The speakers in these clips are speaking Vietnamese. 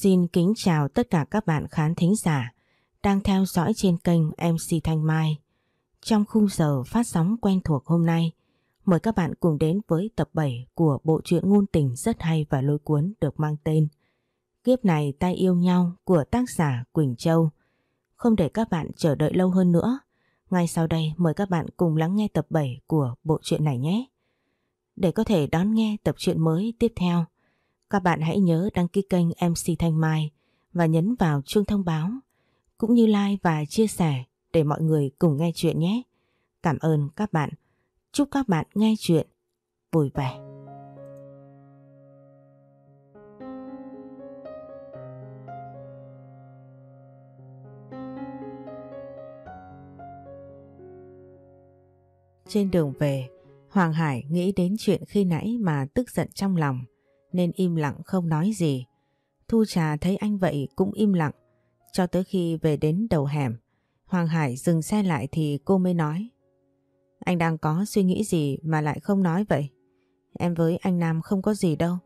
Xin kính chào tất cả các bạn khán thính giả đang theo dõi trên kênh MC Thanh Mai. Trong khung giờ phát sóng quen thuộc hôm nay, mời các bạn cùng đến với tập 7 của bộ truyện ngôn tình rất hay và lôi cuốn được mang tên Kiếp này tay yêu nhau của tác giả Quỳnh Châu. Không để các bạn chờ đợi lâu hơn nữa, ngay sau đây mời các bạn cùng lắng nghe tập 7 của bộ truyện này nhé. Để có thể đón nghe tập truyện mới tiếp theo, các bạn hãy nhớ đăng ký kênh MC Thanh Mai và nhấn vào chuông thông báo, cũng như like và chia sẻ để mọi người cùng nghe chuyện nhé. Cảm ơn các bạn. Chúc các bạn nghe chuyện vui vẻ. Trên đường về, Hoàng Hải nghĩ đến chuyện khi nãy mà tức giận trong lòng nên im lặng không nói gì. Thu Trà thấy anh vậy cũng im lặng. Cho tới khi về đến đầu hẻm, Hoàng Hải dừng xe lại thì cô mới nói. Anh đang có suy nghĩ gì mà lại không nói vậy? Em với anh Nam không có gì đâu.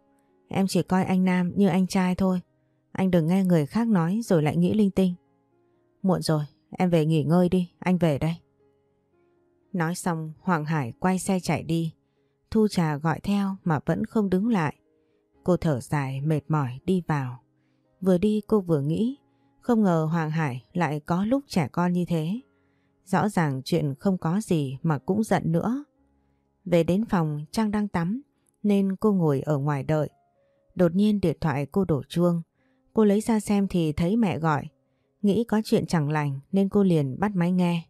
Em chỉ coi anh Nam như anh trai thôi. Anh đừng nghe người khác nói rồi lại nghĩ linh tinh. Muộn rồi, em về nghỉ ngơi đi, anh về đây. Nói xong Hoàng Hải quay xe chạy đi. Thu Trà gọi theo mà vẫn không đứng lại. Cô thở dài mệt mỏi đi vào. Vừa đi cô vừa nghĩ, không ngờ Hoàng Hải lại có lúc trẻ con như thế. Rõ ràng chuyện không có gì mà cũng giận nữa. Về đến phòng Trang đang tắm nên cô ngồi ở ngoài đợi. Đột nhiên điện thoại cô đổ chuông. Cô lấy ra xem thì thấy mẹ gọi. Nghĩ có chuyện chẳng lành nên cô liền bắt máy nghe.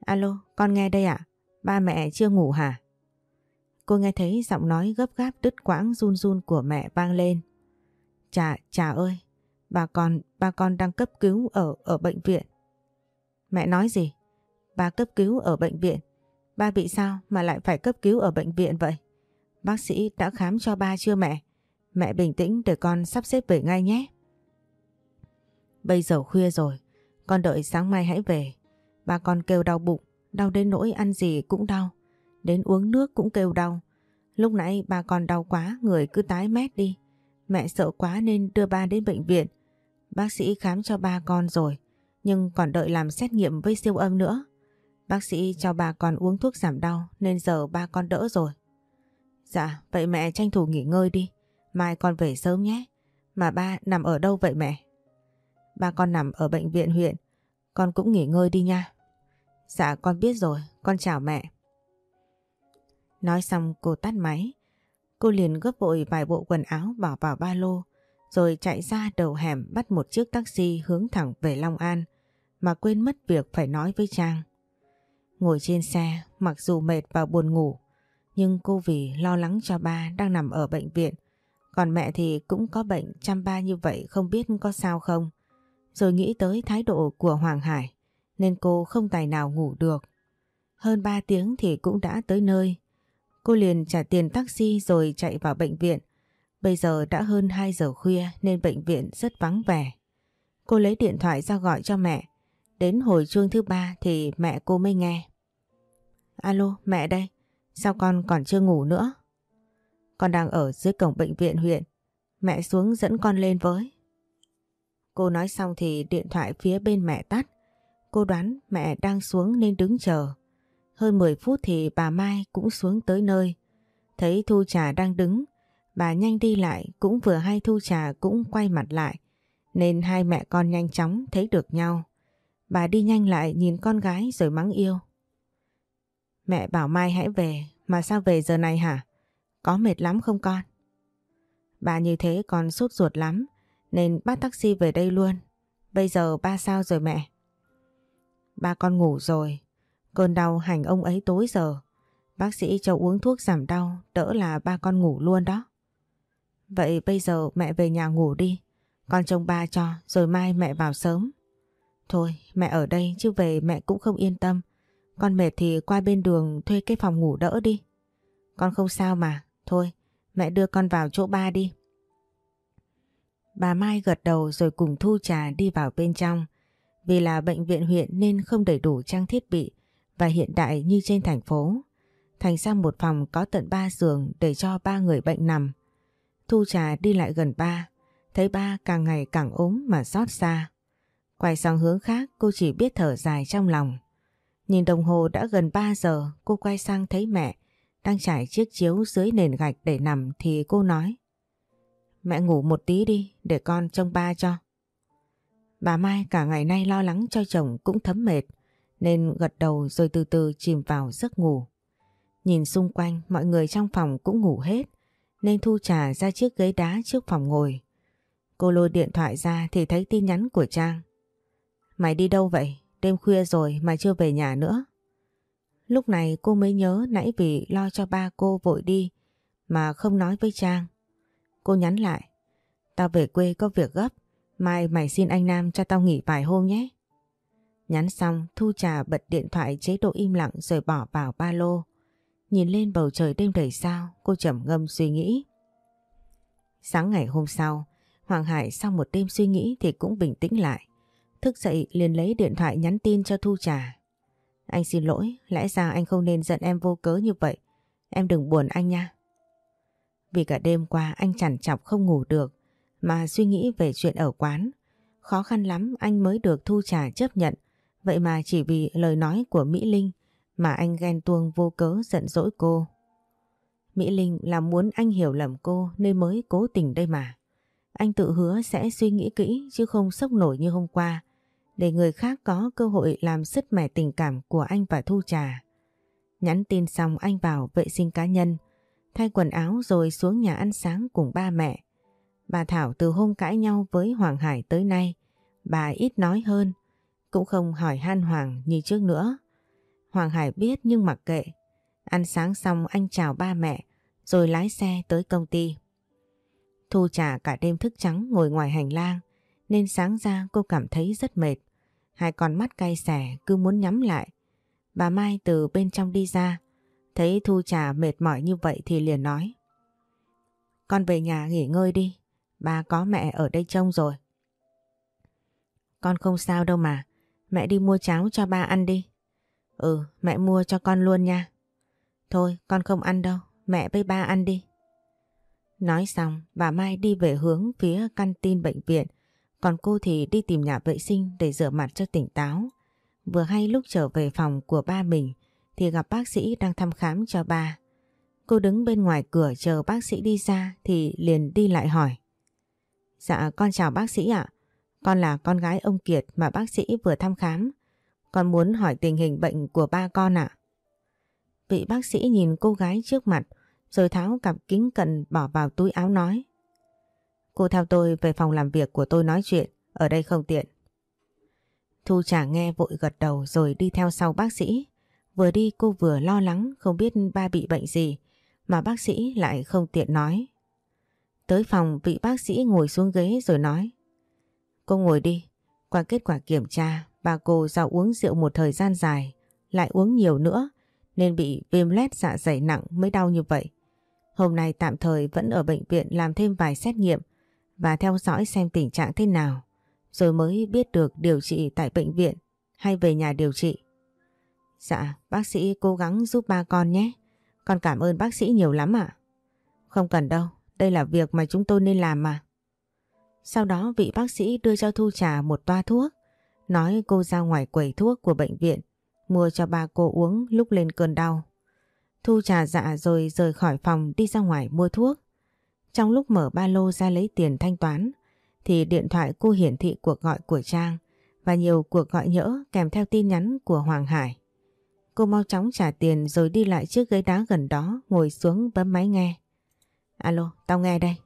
Alo, con nghe đây ạ. Ba mẹ chưa ngủ hả? Cô nghe thấy giọng nói gấp gáp đứt quãng run run của mẹ vang lên. Chà, chà ơi, bà con, ba con đang cấp cứu ở ở bệnh viện. Mẹ nói gì? Ba cấp cứu ở bệnh viện. Ba bị sao mà lại phải cấp cứu ở bệnh viện vậy? Bác sĩ đã khám cho ba chưa mẹ? Mẹ bình tĩnh để con sắp xếp về ngay nhé. Bây giờ khuya rồi, con đợi sáng mai hãy về. Ba con kêu đau bụng, đau đến nỗi ăn gì cũng đau đến uống nước cũng kêu đau. Lúc nãy bà còn đau quá, người cứ tái mét đi. Mẹ sợ quá nên đưa ba đến bệnh viện. Bác sĩ khám cho ba con rồi, nhưng còn đợi làm xét nghiệm với siêu âm nữa. Bác sĩ cho ba con uống thuốc giảm đau nên giờ ba con đỡ rồi. Dạ, vậy mẹ tranh thủ nghỉ ngơi đi. Mai con về sớm nhé. Mà ba nằm ở đâu vậy mẹ? Ba con nằm ở bệnh viện huyện. Con cũng nghỉ ngơi đi nha. Dạ con biết rồi, con chào mẹ. Nói xong cô tắt máy. Cô liền gấp vội vài bộ quần áo bỏ vào ba lô, rồi chạy ra đầu hẻm bắt một chiếc taxi hướng thẳng về Long An, mà quên mất việc phải nói với Trang. Ngồi trên xe, mặc dù mệt và buồn ngủ, nhưng cô vì lo lắng cho ba đang nằm ở bệnh viện, còn mẹ thì cũng có bệnh chăm ba như vậy không biết có sao không. Rồi nghĩ tới thái độ của Hoàng Hải, nên cô không tài nào ngủ được. Hơn 3 tiếng thì cũng đã tới nơi. Cô liền trả tiền taxi rồi chạy vào bệnh viện. Bây giờ đã hơn 2 giờ khuya nên bệnh viện rất vắng vẻ. Cô lấy điện thoại ra gọi cho mẹ. Đến hồi chuông thứ ba thì mẹ cô mới nghe. Alo, mẹ đây. Sao con còn chưa ngủ nữa? Con đang ở dưới cổng bệnh viện huyện. Mẹ xuống dẫn con lên với. Cô nói xong thì điện thoại phía bên mẹ tắt. Cô đoán mẹ đang xuống nên đứng chờ. Hơn 10 phút thì bà Mai cũng xuống tới nơi. Thấy Thu Trà đang đứng, bà nhanh đi lại cũng vừa hay Thu Trà cũng quay mặt lại. Nên hai mẹ con nhanh chóng thấy được nhau. Bà đi nhanh lại nhìn con gái rồi mắng yêu. Mẹ bảo Mai hãy về, mà sao về giờ này hả? Có mệt lắm không con? Bà như thế còn sốt ruột lắm, nên bắt taxi về đây luôn. Bây giờ ba sao rồi mẹ? Ba con ngủ rồi, Cơn đau hành ông ấy tối giờ. Bác sĩ cho uống thuốc giảm đau, đỡ là ba con ngủ luôn đó. Vậy bây giờ mẹ về nhà ngủ đi. Con trông ba cho, rồi mai mẹ vào sớm. Thôi, mẹ ở đây chứ về mẹ cũng không yên tâm. Con mệt thì qua bên đường thuê cái phòng ngủ đỡ đi. Con không sao mà. Thôi, mẹ đưa con vào chỗ ba đi. Bà Mai gật đầu rồi cùng Thu Trà đi vào bên trong. Vì là bệnh viện huyện nên không đầy đủ trang thiết bị và hiện đại như trên thành phố. Thành ra một phòng có tận 3 giường để cho ba người bệnh nằm. Thu trà đi lại gần ba, Thấy ba càng ngày càng ốm mà xót xa. Quay sang hướng khác cô chỉ biết thở dài trong lòng. Nhìn đồng hồ đã gần 3 giờ cô quay sang thấy mẹ đang trải chiếc chiếu dưới nền gạch để nằm thì cô nói Mẹ ngủ một tí đi để con trông ba cho. Bà Mai cả ngày nay lo lắng cho chồng cũng thấm mệt nên gật đầu rồi từ từ chìm vào giấc ngủ. Nhìn xung quanh, mọi người trong phòng cũng ngủ hết, nên Thu trà ra chiếc ghế đá trước phòng ngồi. Cô lôi điện thoại ra thì thấy tin nhắn của Trang. Mày đi đâu vậy? Đêm khuya rồi mà chưa về nhà nữa. Lúc này cô mới nhớ nãy vì lo cho ba cô vội đi mà không nói với Trang. Cô nhắn lại. Tao về quê có việc gấp. Mai mày xin anh Nam cho tao nghỉ vài hôm nhé. Nhắn xong Thu Trà bật điện thoại chế độ im lặng rồi bỏ vào ba lô. Nhìn lên bầu trời đêm đầy sao cô trầm ngâm suy nghĩ. Sáng ngày hôm sau Hoàng Hải sau một đêm suy nghĩ thì cũng bình tĩnh lại. Thức dậy liền lấy điện thoại nhắn tin cho Thu Trà. Anh xin lỗi, lẽ ra anh không nên giận em vô cớ như vậy. Em đừng buồn anh nha. Vì cả đêm qua anh chẳng chọc không ngủ được mà suy nghĩ về chuyện ở quán. Khó khăn lắm anh mới được Thu Trà chấp nhận. Vậy mà chỉ vì lời nói của Mỹ Linh mà anh ghen tuông vô cớ giận dỗi cô. Mỹ Linh là muốn anh hiểu lầm cô nên mới cố tình đây mà. Anh tự hứa sẽ suy nghĩ kỹ chứ không sốc nổi như hôm qua để người khác có cơ hội làm sứt mẻ tình cảm của anh và Thu Trà. Nhắn tin xong anh vào vệ sinh cá nhân, thay quần áo rồi xuống nhà ăn sáng cùng ba mẹ. Bà Thảo từ hôm cãi nhau với Hoàng Hải tới nay, bà ít nói hơn, cũng không hỏi han Hoàng như trước nữa. Hoàng Hải biết nhưng mặc kệ. Ăn sáng xong anh chào ba mẹ, rồi lái xe tới công ty. Thu Trà cả đêm thức trắng ngồi ngoài hành lang, nên sáng ra cô cảm thấy rất mệt. Hai con mắt cay xẻ cứ muốn nhắm lại. Bà Mai từ bên trong đi ra, thấy Thu Trà mệt mỏi như vậy thì liền nói. Con về nhà nghỉ ngơi đi, bà có mẹ ở đây trông rồi. Con không sao đâu mà, mẹ đi mua cháo cho ba ăn đi. Ừ, mẹ mua cho con luôn nha. Thôi, con không ăn đâu, mẹ với ba ăn đi. Nói xong, bà Mai đi về hướng phía căn tin bệnh viện còn cô thì đi tìm nhà vệ sinh để rửa mặt cho tỉnh táo. Vừa hay lúc trở về phòng của ba mình thì gặp bác sĩ đang thăm khám cho ba. Cô đứng bên ngoài cửa chờ bác sĩ đi ra thì liền đi lại hỏi. Dạ con chào bác sĩ ạ. Con là con gái ông Kiệt mà bác sĩ vừa thăm khám. Con muốn hỏi tình hình bệnh của ba con ạ. Vị bác sĩ nhìn cô gái trước mặt rồi tháo cặp kính cận bỏ vào túi áo nói. Cô theo tôi về phòng làm việc của tôi nói chuyện, ở đây không tiện. Thu Trà nghe vội gật đầu rồi đi theo sau bác sĩ. Vừa đi cô vừa lo lắng không biết ba bị bệnh gì mà bác sĩ lại không tiện nói. Tới phòng vị bác sĩ ngồi xuống ghế rồi nói Cô ngồi đi, qua kết quả kiểm tra bà cô do uống rượu một thời gian dài lại uống nhiều nữa nên bị viêm lét dạ dày nặng mới đau như vậy. Hôm nay tạm thời vẫn ở bệnh viện làm thêm vài xét nghiệm và theo dõi xem tình trạng thế nào rồi mới biết được điều trị tại bệnh viện hay về nhà điều trị. Dạ, bác sĩ cố gắng giúp ba con nhé. Con cảm ơn bác sĩ nhiều lắm ạ. Không cần đâu, đây là việc mà chúng tôi nên làm mà. Sau đó vị bác sĩ đưa cho Thu Trà một toa thuốc, nói cô ra ngoài quầy thuốc của bệnh viện, mua cho ba cô uống lúc lên cơn đau. Thu Trà dạ rồi rời khỏi phòng đi ra ngoài mua thuốc. Trong lúc mở ba lô ra lấy tiền thanh toán thì điện thoại cô hiển thị cuộc gọi của Trang và nhiều cuộc gọi nhỡ kèm theo tin nhắn của Hoàng Hải. Cô mau chóng trả tiền rồi đi lại chiếc ghế đá gần đó ngồi xuống bấm máy nghe. Alo, tao nghe đây.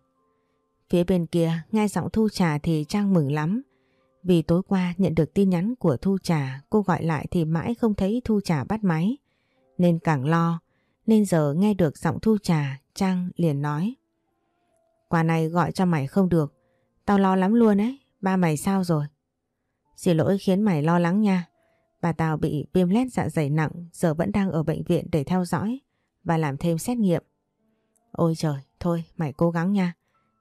Phía bên kia nghe giọng Thu Trà thì Trang mừng lắm. Vì tối qua nhận được tin nhắn của Thu Trà cô gọi lại thì mãi không thấy Thu Trà bắt máy. Nên càng lo nên giờ nghe được giọng Thu Trà Trang liền nói. Quả này gọi cho mày không được. Tao lo lắm luôn ấy. Ba mày sao rồi? Xin lỗi khiến mày lo lắng nha. Bà tao bị viêm lét dạ dày nặng giờ vẫn đang ở bệnh viện để theo dõi và làm thêm xét nghiệm. Ôi trời, thôi mày cố gắng nha.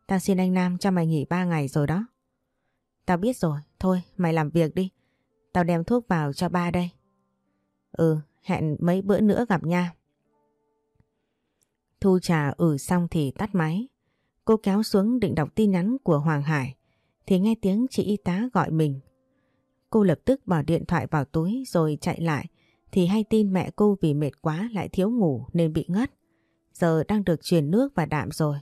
Tao xin anh Nam cho mày nghỉ 3 ngày rồi đó. Tao biết rồi, thôi mày làm việc đi. Tao đem thuốc vào cho ba đây. Ừ, hẹn mấy bữa nữa gặp nha. Thu trà ử xong thì tắt máy. Cô kéo xuống định đọc tin nhắn của Hoàng Hải thì nghe tiếng chị y tá gọi mình. Cô lập tức bỏ điện thoại vào túi rồi chạy lại thì hay tin mẹ cô vì mệt quá lại thiếu ngủ nên bị ngất. Giờ đang được truyền nước và đạm rồi.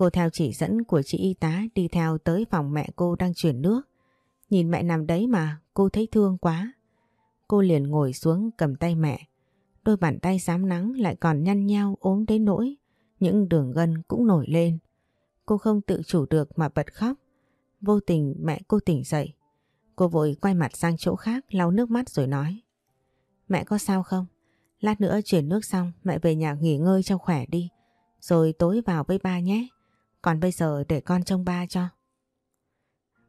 Cô theo chỉ dẫn của chị y tá đi theo tới phòng mẹ cô đang chuyển nước. Nhìn mẹ nằm đấy mà cô thấy thương quá. Cô liền ngồi xuống cầm tay mẹ. Đôi bàn tay sám nắng lại còn nhăn nhau ốm đến nỗi. Những đường gân cũng nổi lên. Cô không tự chủ được mà bật khóc. Vô tình mẹ cô tỉnh dậy. Cô vội quay mặt sang chỗ khác lau nước mắt rồi nói. Mẹ có sao không? Lát nữa chuyển nước xong, mẹ về nhà nghỉ ngơi cho khỏe đi. Rồi tối vào với ba nhé. Còn bây giờ để con trông ba cho.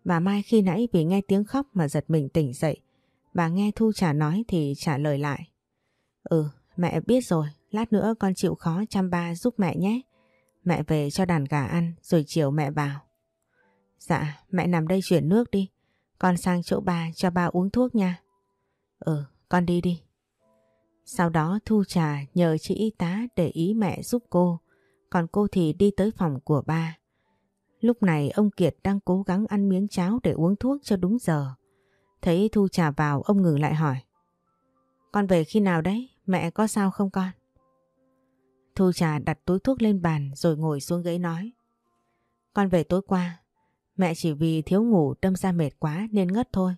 Bà Mai khi nãy vì nghe tiếng khóc mà giật mình tỉnh dậy. Bà nghe Thu trả nói thì trả lời lại. Ừ, mẹ biết rồi, lát nữa con chịu khó chăm ba giúp mẹ nhé. Mẹ về cho đàn gà ăn rồi chiều mẹ vào. Dạ, mẹ nằm đây chuyển nước đi. Con sang chỗ ba cho ba uống thuốc nha. Ừ, con đi đi. Sau đó Thu Trà nhờ chị y tá để ý mẹ giúp cô, còn cô thì đi tới phòng của ba. Lúc này ông Kiệt đang cố gắng ăn miếng cháo để uống thuốc cho đúng giờ. Thấy Thu Trà vào ông ngừng lại hỏi. Con về khi nào đấy? Mẹ có sao không con? Thu Trà đặt túi thuốc lên bàn rồi ngồi xuống ghế nói. Con về tối qua. Mẹ chỉ vì thiếu ngủ đâm ra mệt quá nên ngất thôi.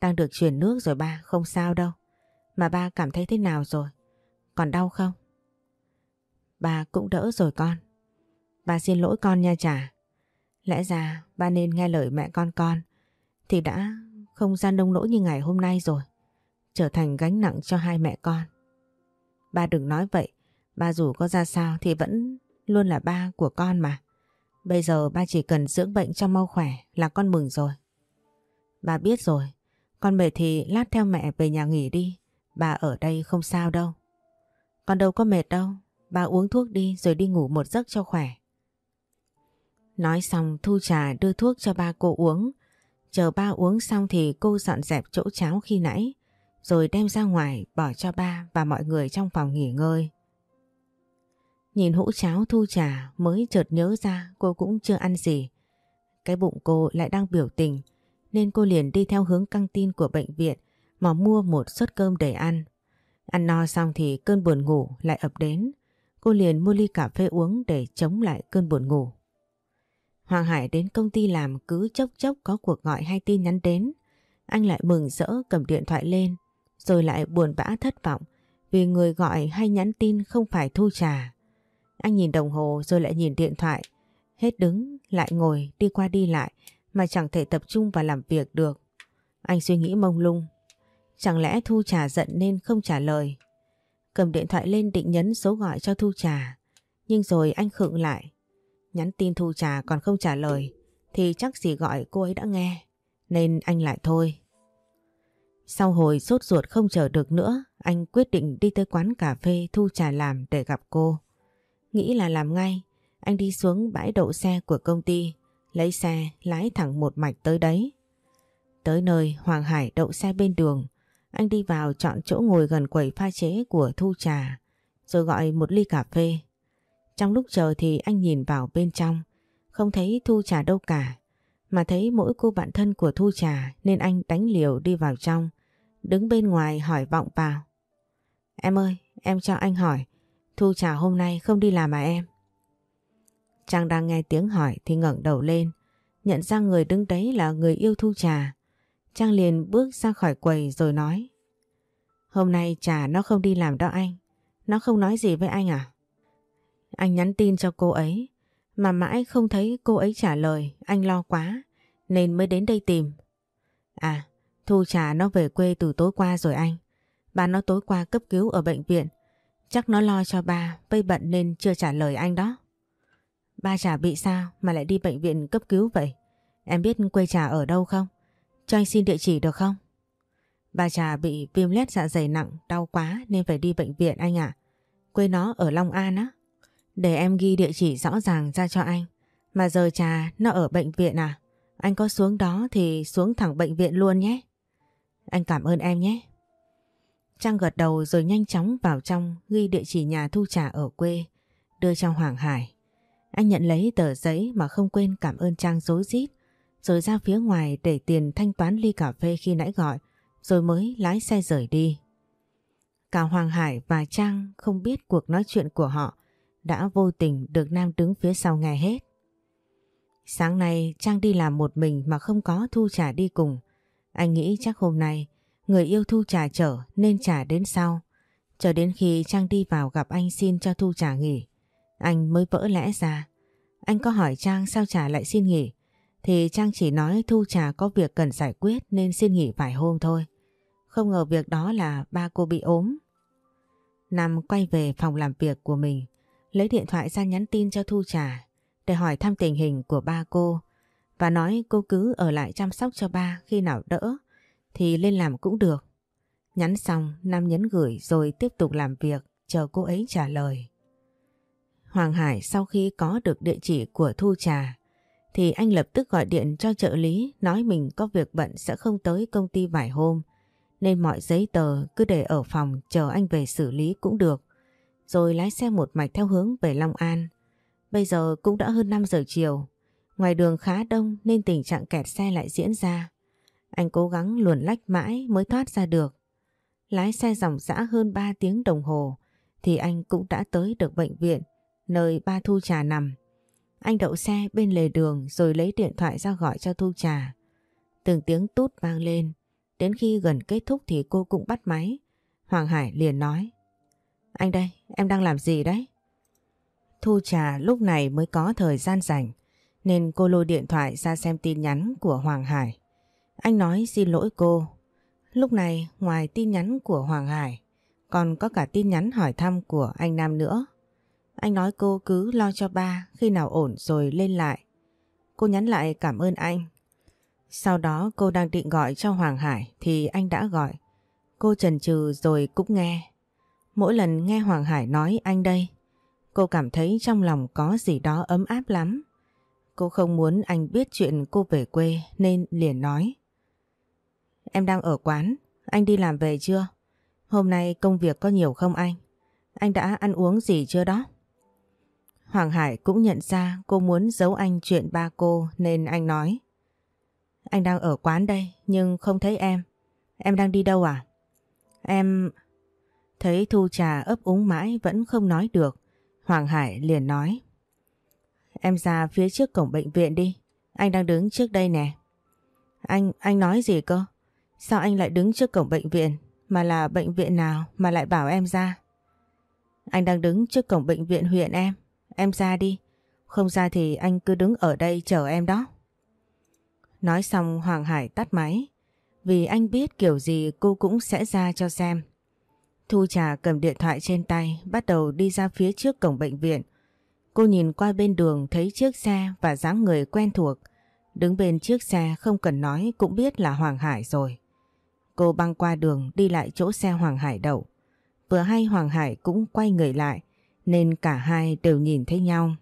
Đang được chuyển nước rồi ba, không sao đâu. Mà ba cảm thấy thế nào rồi? Còn đau không? Ba cũng đỡ rồi con. Ba xin lỗi con nha chả. Lẽ ra ba nên nghe lời mẹ con con, thì đã không gian đông nỗi như ngày hôm nay rồi. Trở thành gánh nặng cho hai mẹ con. Ba đừng nói vậy. Ba dù có ra sao thì vẫn luôn là ba của con mà. Bây giờ ba chỉ cần dưỡng bệnh cho mau khỏe là con mừng rồi. Ba biết rồi. Con mệt thì lát theo mẹ về nhà nghỉ đi. bà ở đây không sao đâu. Con đâu có mệt đâu. Ba uống thuốc đi, rồi đi ngủ một giấc cho khỏe. Nói xong, Thu Trà đưa thuốc cho ba cô uống. Chờ ba uống xong thì cô dọn dẹp chỗ cháo khi nãy. Rồi đem ra ngoài bỏ cho ba và mọi người trong phòng nghỉ ngơi. Nhìn hũ cháo Thu Trà mới chợt nhớ ra cô cũng chưa ăn gì. Cái bụng cô lại đang biểu tình, nên cô liền đi theo hướng căng tin của bệnh viện mà mua một suất cơm để ăn. Ăn no xong thì cơn buồn ngủ lại ập đến. Cô liền mua ly cà phê uống để chống lại cơn buồn ngủ. Hoàng Hải đến công ty làm cứ chốc chốc có cuộc gọi hay tin nhắn đến. Anh lại mừng rỡ cầm điện thoại lên, rồi lại buồn bã thất vọng vì người gọi hay nhắn tin không phải thu trà. Anh nhìn đồng hồ rồi lại nhìn điện thoại, hết đứng, lại ngồi, đi qua đi lại mà chẳng thể tập trung vào làm việc được. Anh suy nghĩ mông lung. Chẳng lẽ Thu Trà giận nên không trả lời? Cầm điện thoại lên định nhấn số gọi cho Thu Trà. Nhưng rồi anh khựng lại. Nhắn tin Thu Trà còn không trả lời thì chắc gì gọi cô ấy đã nghe. Nên anh lại thôi. Sau hồi sốt ruột không chờ được nữa, anh quyết định đi tới quán cà phê Thu Trà làm để gặp cô. Nghĩ là làm ngay, anh đi xuống bãi đậu xe của công ty, lấy xe lái thẳng một mạch tới đấy. Tới nơi Hoàng Hải đậu xe bên đường, anh đi vào chọn chỗ ngồi gần quầy pha chế của Thu Trà, rồi gọi một ly cà phê. Trong lúc chờ thì anh nhìn vào bên trong, không thấy Thu Trà đâu cả, mà thấy mỗi cô bạn thân của Thu Trà nên anh đánh liều đi vào trong, đứng bên ngoài hỏi vọng vào. Em ơi, em cho anh hỏi, Thu Trà hôm nay không đi làm à em? Trang đang nghe tiếng hỏi thì ngẩng đầu lên, nhận ra người đứng đấy là người yêu Thu Trà. Trang liền bước ra khỏi quầy rồi nói. Hôm nay Trà nó không đi làm đó anh, nó không nói gì với anh à? Anh nhắn tin cho cô ấy, mà mãi không thấy cô ấy trả lời, anh lo quá, nên mới đến đây tìm. À, Thu Trà nó về quê từ tối qua rồi anh. Bà nó tối qua cấp cứu ở bệnh viện. Chắc nó lo cho ba, vây bận nên chưa trả lời anh đó. Ba Trà bị sao mà lại đi bệnh viện cấp cứu vậy? Em biết quê Trà ở đâu không? Cho anh xin địa chỉ được không? Bà Trà bị viêm lết dạ dày nặng, đau quá nên phải đi bệnh viện anh ạ. Quê nó ở Long An á. Để em ghi địa chỉ rõ ràng ra cho anh. Mà giờ Trà nó ở bệnh viện à? Anh có xuống đó thì xuống thẳng bệnh viện luôn nhé. Anh cảm ơn em nhé. Trang gật đầu rồi nhanh chóng vào trong ghi địa chỉ nhà Thu Trà ở quê, đưa cho Hoàng Hải. Anh nhận lấy tờ giấy mà không quên cảm ơn Trang dối rít rồi ra phía ngoài để tiền thanh toán ly cà phê khi nãy gọi, rồi mới lái xe rời đi. Cả Hoàng Hải và Trang không biết cuộc nói chuyện của họ, đã vô tình được Nam đứng phía sau nghe hết. Sáng nay, Trang đi làm một mình mà không có Thu Trà đi cùng. Anh nghĩ chắc hôm nay, người yêu Thu Trà chở nên trả đến sau. Chờ đến khi Trang đi vào gặp anh xin cho Thu Trà nghỉ. Anh mới vỡ lẽ ra. Anh có hỏi Trang sao Trà lại xin nghỉ. Thì Trang chỉ nói Thu Trà có việc cần giải quyết nên xin nghỉ vài hôm thôi. Không ngờ việc đó là ba cô bị ốm. Nam quay về phòng làm việc của mình, lấy điện thoại ra nhắn tin cho Thu Trà để hỏi thăm tình hình của ba cô và nói cô cứ ở lại chăm sóc cho ba khi nào đỡ thì lên làm cũng được. Nhắn xong Nam nhấn gửi rồi tiếp tục làm việc chờ cô ấy trả lời. Hoàng Hải sau khi có được địa chỉ của Thu Trà thì anh lập tức gọi điện cho trợ lý, nói mình có việc bận sẽ không tới công ty vài hôm nên mọi giấy tờ cứ để ở phòng, chờ anh về xử lý cũng được. Rồi lái xe một mạch theo hướng về Long An. Bây giờ cũng đã hơn 5 giờ chiều. Ngoài đường khá đông nên tình trạng kẹt xe lại diễn ra. Anh cố gắng luồn lách mãi mới thoát ra được. Lái xe dòng dã hơn 3 tiếng đồng hồ thì anh cũng đã tới được bệnh viện, nơi ba Thu Trà nằm. Anh đậu xe bên lề đường rồi lấy điện thoại ra gọi cho Thu Trà. Từng tiếng tút vang lên Đến khi gần kết thúc thì cô cũng bắt máy. Hoàng Hải liền nói. Anh đây, em đang làm gì đấy? Thu Trà lúc này mới có thời gian rảnh nên cô lôi điện thoại ra xem tin nhắn của Hoàng Hải. Anh nói xin lỗi cô. Lúc này ngoài tin nhắn của Hoàng Hải còn có cả tin nhắn hỏi thăm của anh Nam nữa. Anh nói cô cứ lo cho ba khi nào ổn rồi lên lại. Cô nhắn lại cảm ơn anh sau đó cô đang định gọi cho Hoàng Hải thì anh đã gọi. Cô chần chừ rồi cũng nghe. Mỗi lần nghe Hoàng Hải nói anh đây, cô cảm thấy trong lòng có gì đó ấm áp lắm. Cô không muốn anh biết chuyện cô về quê nên liền nói. Em đang ở quán, anh đi làm về chưa? Hôm nay công việc có nhiều không anh? Anh đã ăn uống gì chưa đó? Hoàng Hải cũng nhận ra cô muốn giấu anh chuyện ba cô nên anh nói. Anh đang ở quán đây nhưng không thấy em. Em đang đi đâu à? Em... Thấy Thu Trà ấp úng mãi vẫn không nói được. Hoàng Hải liền nói. Em ra phía trước cổng bệnh viện đi. Anh đang đứng trước đây nè. Anh, anh nói gì cơ? Sao anh lại đứng trước cổng bệnh viện? Mà là bệnh viện nào mà lại bảo em ra? Anh đang đứng trước cổng bệnh viện huyện em. Em ra đi. Không ra thì anh cứ đứng ở đây chờ em đó. Nói xong Hoàng Hải tắt máy, vì anh biết kiểu gì cô cũng sẽ ra cho xem. Thu Trà cầm điện thoại trên tay, bắt đầu đi ra phía trước cổng bệnh viện. Cô nhìn qua bên đường thấy chiếc xe và dáng người quen thuộc. Đứng bên chiếc xe không cần nói cũng biết là Hoàng Hải rồi. Cô băng qua đường đi lại chỗ xe Hoàng Hải đậu. Vừa hay Hoàng Hải cũng quay người lại nên cả hai đều nhìn thấy nhau.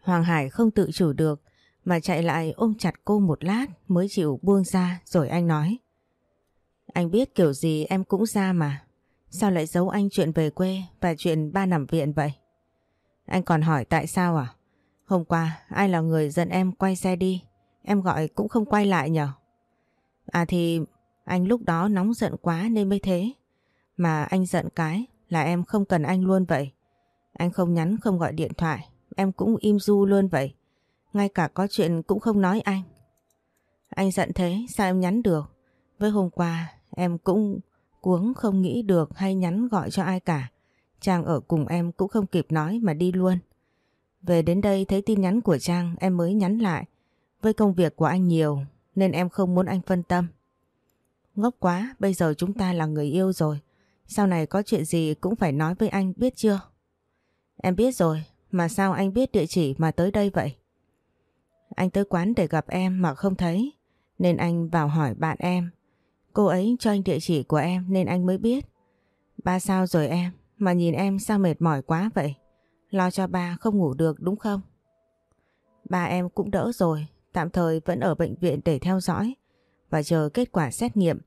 Hoàng Hải không tự chủ được mà chạy lại ôm chặt cô một lát mới chịu buông ra rồi anh nói. Anh biết kiểu gì em cũng ra mà. Sao lại giấu anh chuyện về quê và chuyện ba nằm viện vậy? Anh còn hỏi tại sao à? Hôm qua, ai là người dẫn em quay xe đi? Em gọi cũng không quay lại nhở? À thì anh lúc đó nóng giận quá nên mới thế. Mà anh giận cái là em không cần anh luôn vậy. Anh không nhắn không gọi điện thoại, em cũng im du luôn vậy. Ngay cả có chuyện cũng không nói anh. Anh giận thế sao em nhắn được? Với hôm qua em cũng cuống không nghĩ được hay nhắn gọi cho ai cả. Trang ở cùng em cũng không kịp nói mà đi luôn. Về đến đây thấy tin nhắn của Trang em mới nhắn lại. Với công việc của anh nhiều nên em không muốn anh phân tâm. Ngốc quá, bây giờ chúng ta là người yêu rồi. Sau này có chuyện gì cũng phải nói với anh biết chưa? Em biết rồi, mà sao anh biết địa chỉ mà tới đây vậy? Anh tới quán để gặp em mà không thấy, nên anh vào hỏi bạn em. Cô ấy cho anh địa chỉ của em nên anh mới biết. Ba sao rồi em, mà nhìn em sao mệt mỏi quá vậy? Lo cho ba không ngủ được đúng không? Ba em cũng đỡ rồi, tạm thời vẫn ở bệnh viện để theo dõi và chờ kết quả xét nghiệm.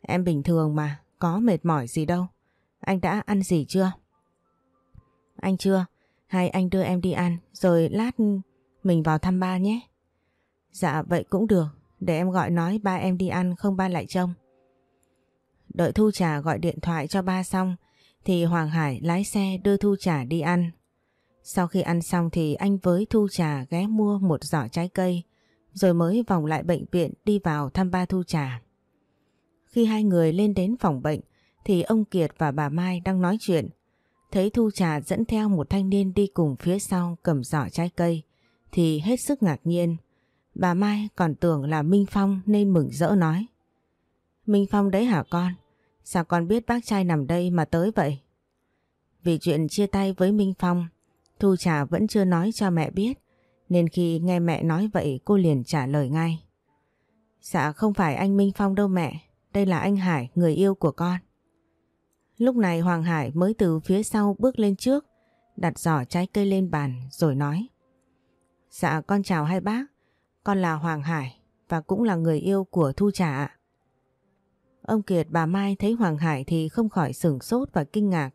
Em bình thường mà, có mệt mỏi gì đâu. Anh đã ăn gì chưa? Anh chưa, Hay anh đưa em đi ăn rồi lát mình vào thăm ba nhé. Dạ vậy cũng được, để em gọi nói ba em đi ăn không ba lại trông. Đợi Thu Trà gọi điện thoại cho ba xong thì Hoàng Hải lái xe đưa Thu Trà đi ăn. Sau khi ăn xong thì anh với Thu Trà ghé mua một giỏ trái cây rồi mới vòng lại bệnh viện đi vào thăm ba Thu Trà. Khi hai người lên đến phòng bệnh thì ông Kiệt và bà Mai đang nói chuyện. Thấy Thu Trà dẫn theo một thanh niên đi cùng phía sau cầm giỏ trái cây thì hết sức ngạc nhiên. Bà Mai còn tưởng là Minh Phong nên mừng rỡ nói. Minh Phong đấy hả con? Sao con biết bác trai nằm đây mà tới vậy? Vì chuyện chia tay với Minh Phong, Thu Trà vẫn chưa nói cho mẹ biết, nên khi nghe mẹ nói vậy cô liền trả lời ngay. Dạ không phải anh Minh Phong đâu mẹ, đây là anh Hải, người yêu của con. Lúc này Hoàng Hải mới từ phía sau bước lên trước, đặt giỏ trái cây lên bàn rồi nói. Dạ con chào hai bác, con là Hoàng Hải và cũng là người yêu của Thu Trà ạ. Ông Kiệt bà Mai thấy Hoàng Hải thì không khỏi sửng sốt và kinh ngạc.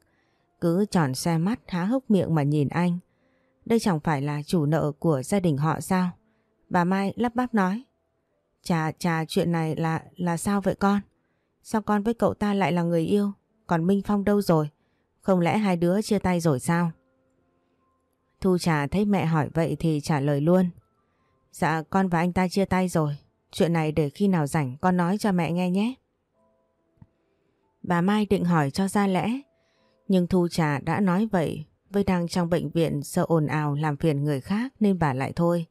Cứ tròn xe mắt há hốc miệng mà nhìn anh. Đây chẳng phải là chủ nợ của gia đình họ sao? Bà Mai lắp bắp nói. Chà chà chuyện này là là sao vậy con? Sao con với cậu ta lại là người yêu? Còn Minh Phong đâu rồi? Không lẽ hai đứa chia tay rồi sao? Thu Trà thấy mẹ hỏi vậy thì trả lời luôn. Dạ con và anh ta chia tay rồi. Chuyện này để khi nào rảnh con nói cho mẹ nghe nhé. Bà Mai định hỏi cho ra lẽ, nhưng Thu Trà đã nói vậy, với đang trong bệnh viện sợ ồn ào làm phiền người khác nên bà lại thôi.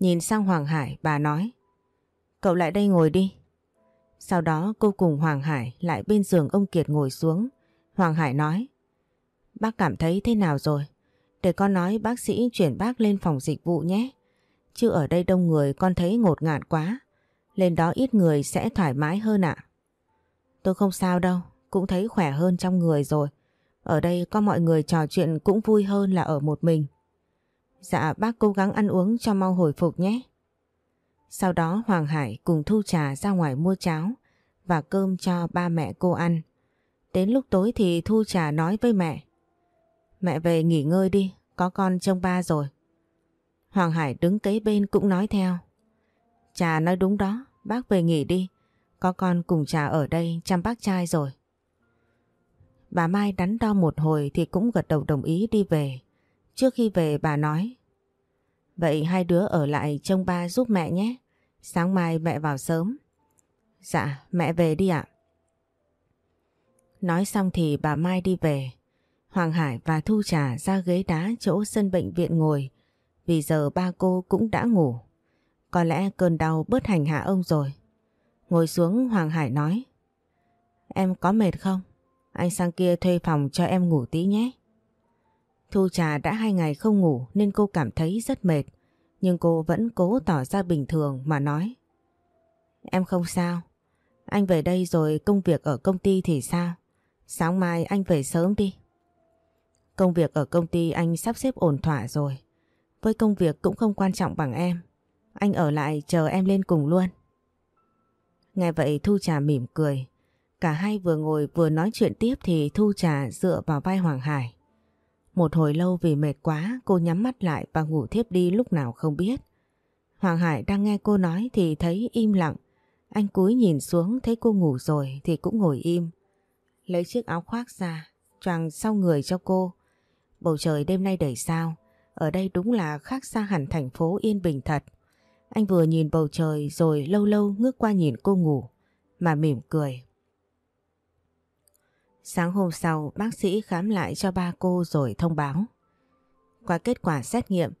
Nhìn sang Hoàng Hải, bà nói, cậu lại đây ngồi đi. Sau đó cô cùng Hoàng Hải lại bên giường ông Kiệt ngồi xuống. Hoàng Hải nói, bác cảm thấy thế nào rồi? Để con nói bác sĩ chuyển bác lên phòng dịch vụ nhé. Chứ ở đây đông người con thấy ngột ngạt quá. Lên đó ít người sẽ thoải mái hơn ạ. Tôi không sao đâu, cũng thấy khỏe hơn trong người rồi. Ở đây có mọi người trò chuyện cũng vui hơn là ở một mình. Dạ bác cố gắng ăn uống cho mau hồi phục nhé. Sau đó Hoàng Hải cùng Thu Trà ra ngoài mua cháo và cơm cho ba mẹ cô ăn. Đến lúc tối thì Thu Trà nói với mẹ. Mẹ về nghỉ ngơi đi, có con trông ba rồi. Hoàng Hải đứng kế bên cũng nói theo. Trà nói đúng đó, bác về nghỉ đi. Có con cùng trà ở đây chăm bác trai rồi. Bà Mai đắn đo một hồi thì cũng gật đầu đồng ý đi về. Trước khi về bà nói Vậy hai đứa ở lại trông ba giúp mẹ nhé. Sáng mai mẹ vào sớm. Dạ, mẹ về đi ạ. Nói xong thì bà Mai đi về. Hoàng Hải và Thu Trà ra ghế đá chỗ sân bệnh viện ngồi vì giờ ba cô cũng đã ngủ. Có lẽ cơn đau bớt hành hạ ông rồi. Ngồi xuống Hoàng Hải nói Em có mệt không? Anh sang kia thuê phòng cho em ngủ tí nhé. Thu Trà đã hai ngày không ngủ nên cô cảm thấy rất mệt. Nhưng cô vẫn cố tỏ ra bình thường mà nói. Em không sao. Anh về đây rồi công việc ở công ty thì sao? Sáng mai anh về sớm đi. Công việc ở công ty anh sắp xếp ổn thỏa rồi. Với công việc cũng không quan trọng bằng em. Anh ở lại chờ em lên cùng luôn. Nghe vậy Thu Trà mỉm cười. Cả hai vừa ngồi vừa nói chuyện tiếp thì Thu Trà dựa vào vai Hoàng Hải. Một hồi lâu vì mệt quá cô nhắm mắt lại và ngủ thiếp đi lúc nào không biết. Hoàng Hải đang nghe cô nói thì thấy im lặng. Anh cúi nhìn xuống thấy cô ngủ rồi thì cũng ngồi im. Lấy chiếc áo khoác ra, choàng sau người cho cô. Bầu trời đêm nay đầy sao, ở đây đúng là khác xa hẳn thành phố yên bình thật. Anh vừa nhìn bầu trời rồi lâu lâu ngước qua nhìn cô ngủ, mà mỉm cười. Sáng hôm sau bác sĩ khám lại cho ba cô rồi thông báo. Qua kết quả xét nghiệm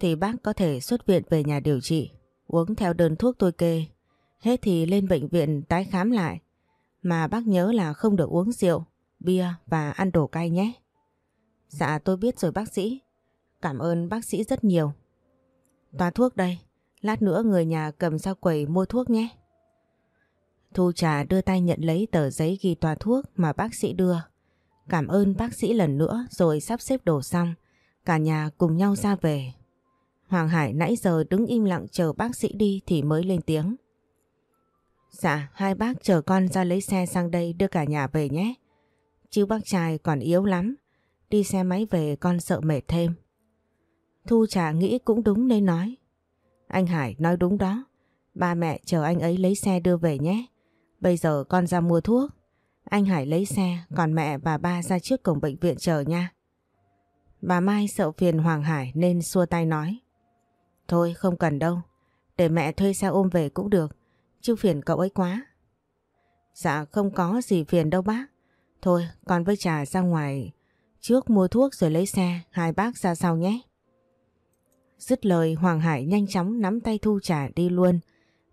thì bác có thể xuất viện về nhà điều trị, uống theo đơn thuốc tôi kê. Hết thì lên bệnh viện tái khám lại. Mà bác nhớ là không được uống rượu, bia và ăn đồ cay nhé. Dạ tôi biết rồi bác sĩ. Cảm ơn bác sĩ rất nhiều. Toa thuốc đây, lát nữa người nhà cầm ra quầy mua thuốc nhé. Thu Trà đưa tay nhận lấy tờ giấy ghi toa thuốc mà bác sĩ đưa. Cảm ơn bác sĩ lần nữa rồi sắp xếp đồ xong. Cả nhà cùng nhau ra về. Hoàng Hải nãy giờ đứng im lặng chờ bác sĩ đi thì mới lên tiếng. Dạ, hai bác chờ con ra lấy xe sang đây đưa cả nhà về nhé. Chứ bác trai còn yếu lắm. Đi xe máy về con sợ mệt thêm. Thu Trà nghĩ cũng đúng nên nói. Anh Hải nói đúng đó. Ba mẹ chờ anh ấy lấy xe đưa về nhé. Bây giờ con ra mua thuốc. Anh Hải lấy xe, còn mẹ và ba ra trước cổng bệnh viện chờ nha. Bà Mai sợ phiền Hoàng Hải nên xua tay nói. Thôi không cần đâu, để mẹ thuê xe ôm về cũng được, chứ phiền cậu ấy quá. Dạ không có gì phiền đâu bác. Thôi con với trà ra ngoài trước mua thuốc rồi lấy xe, hai bác ra sau nhé. Dứt lời Hoàng Hải nhanh chóng nắm tay Thu Trà đi luôn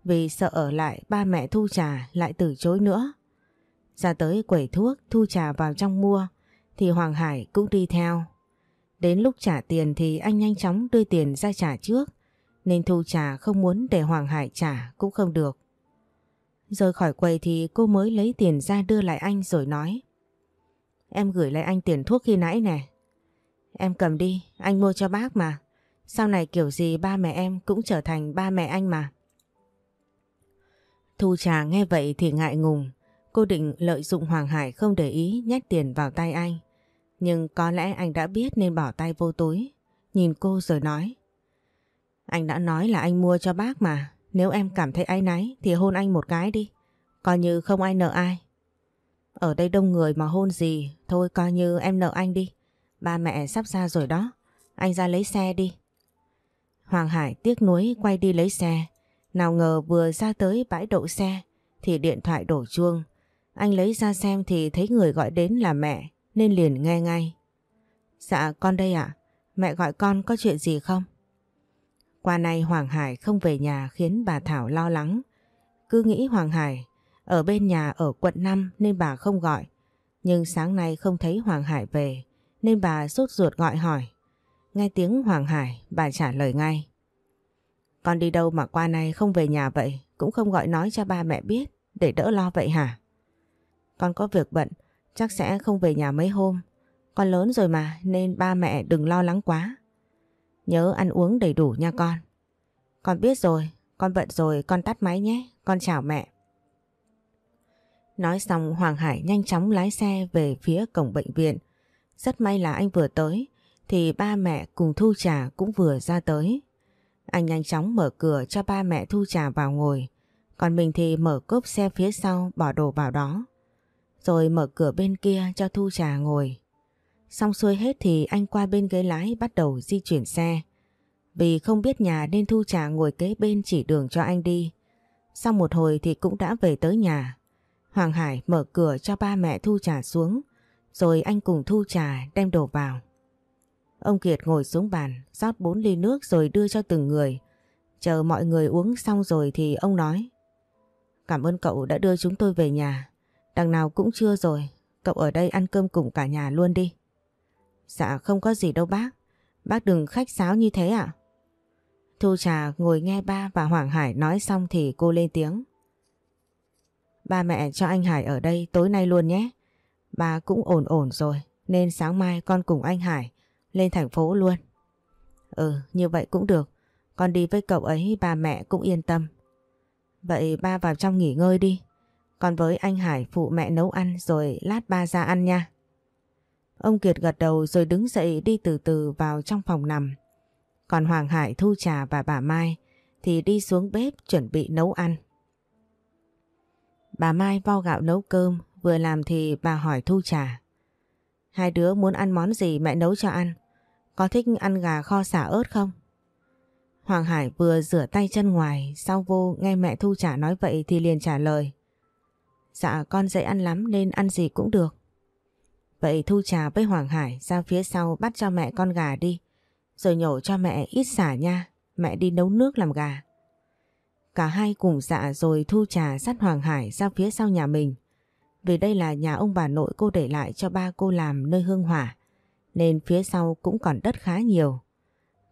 vì sợ ở lại ba mẹ Thu Trà lại từ chối nữa. Ra tới quầy thuốc Thu Trà vào trong mua thì Hoàng Hải cũng đi theo. Đến lúc trả tiền thì anh nhanh chóng đưa tiền ra trả trước nên Thu Trà không muốn để Hoàng Hải trả cũng không được. Rời khỏi quầy thì cô mới lấy tiền ra đưa lại anh rồi nói Em gửi lại anh tiền thuốc khi nãy nè. Em cầm đi, anh mua cho bác mà. Sau này kiểu gì ba mẹ em cũng trở thành ba mẹ anh mà. Thu Trà nghe vậy thì ngại ngùng. Cô định lợi dụng Hoàng Hải không để ý, nhét tiền vào tay anh. Nhưng có lẽ anh đã biết nên bỏ tay vô túi. Nhìn cô rồi nói. Anh đã nói là anh mua cho bác mà. Nếu em cảm thấy áy náy thì hôn anh một cái đi. Coi như không ai nợ ai. Ở đây đông người mà hôn gì. Thôi coi như em nợ anh đi. Ba mẹ sắp ra rồi đó. Anh ra lấy xe đi. Hoàng Hải tiếc nuối quay đi lấy xe. Nào ngờ vừa ra tới bãi đậu xe, thì điện thoại đổ chuông. Anh lấy ra xem thì thấy người gọi đến là mẹ, nên liền nghe ngay. Dạ con đây ạ. Mẹ gọi con có chuyện gì không? Qua nay Hoàng Hải không về nhà khiến bà Thảo lo lắng. Cứ nghĩ Hoàng Hải, ở bên nhà ở quận 5 nên bà không gọi. Nhưng sáng nay không thấy Hoàng Hải về, nên bà sốt ruột gọi hỏi. Nghe tiếng Hoàng Hải, bà trả lời ngay. Con đi đâu mà qua nay không về nhà vậy cũng không gọi nói cho ba mẹ biết để đỡ lo vậy hả? Con có việc bận chắc sẽ không về nhà mấy hôm. Con lớn rồi mà nên ba mẹ đừng lo lắng quá. Nhớ ăn uống đầy đủ nha con. Con biết rồi, con bận rồi con tắt máy nhé, con chào mẹ. Nói xong Hoàng Hải nhanh chóng lái xe về phía cổng bệnh viện. Rất may là anh vừa tới thì ba mẹ cùng Thu Trà cũng vừa ra tới. Anh nhanh chóng mở cửa cho ba mẹ Thu Trà vào ngồi. Còn mình thì mở cốp xe phía sau, bỏ đồ vào đó. Rồi mở cửa bên kia cho Thu Trà ngồi. Xong xuôi hết thì anh qua bên ghế lái bắt đầu di chuyển xe. Vì không biết nhà nên Thu Trà ngồi kế bên chỉ đường cho anh đi. Sau một hồi thì cũng đã về tới nhà. Hoàng Hải mở cửa cho ba mẹ Thu Trà xuống. Rồi anh cùng Thu Trà đem đồ vào. Ông Kiệt ngồi xuống bàn, rót bốn ly nước rồi đưa cho từng người. Chờ mọi người uống xong rồi thì ông nói. Cảm ơn cậu đã đưa chúng tôi về nhà. Đằng nào cũng chưa rồi, cậu ở đây ăn cơm cùng cả nhà luôn đi. Dạ không có gì đâu bác, bác đừng khách sáo như thế ạ. Thu Trà ngồi nghe ba và Hoàng Hải nói xong thì cô lên tiếng. Ba mẹ cho anh Hải ở đây tối nay luôn nhé. Ba cũng ổn ổn rồi nên sáng mai con cùng anh Hải lên thành phố luôn. Ừ như vậy cũng được. Con đi với cậu ấy ba mẹ cũng yên tâm. Vậy ba vào trong nghỉ ngơi đi. Còn với anh Hải phụ mẹ nấu ăn rồi lát ba ra ăn nha. Ông Kiệt gật đầu rồi đứng dậy đi từ từ vào trong phòng nằm. Còn Hoàng Hải Thu Trà và bà Mai thì đi xuống bếp chuẩn bị nấu ăn. Bà Mai vo gạo nấu cơm, vừa làm thì bà hỏi Thu Trà. Hai đứa muốn ăn món gì mẹ nấu cho ăn? Có thích ăn gà kho xả ớt không? Hoàng Hải vừa rửa tay chân ngoài, sau vô nghe mẹ Thu Trà nói vậy thì liền trả lời. Dạ con dậy ăn lắm nên ăn gì cũng được. Vậy Thu Trà với Hoàng Hải ra phía sau bắt cho mẹ con gà đi. Rồi nhổ cho mẹ ít xả nha, mẹ đi nấu nước làm gà. Cả hai cùng dạ rồi Thu Trà dắt Hoàng Hải ra phía sau nhà mình. Vì đây là nhà ông bà nội cô để lại cho ba cô làm nơi hương hỏa. Nên phía sau cũng còn đất khá nhiều.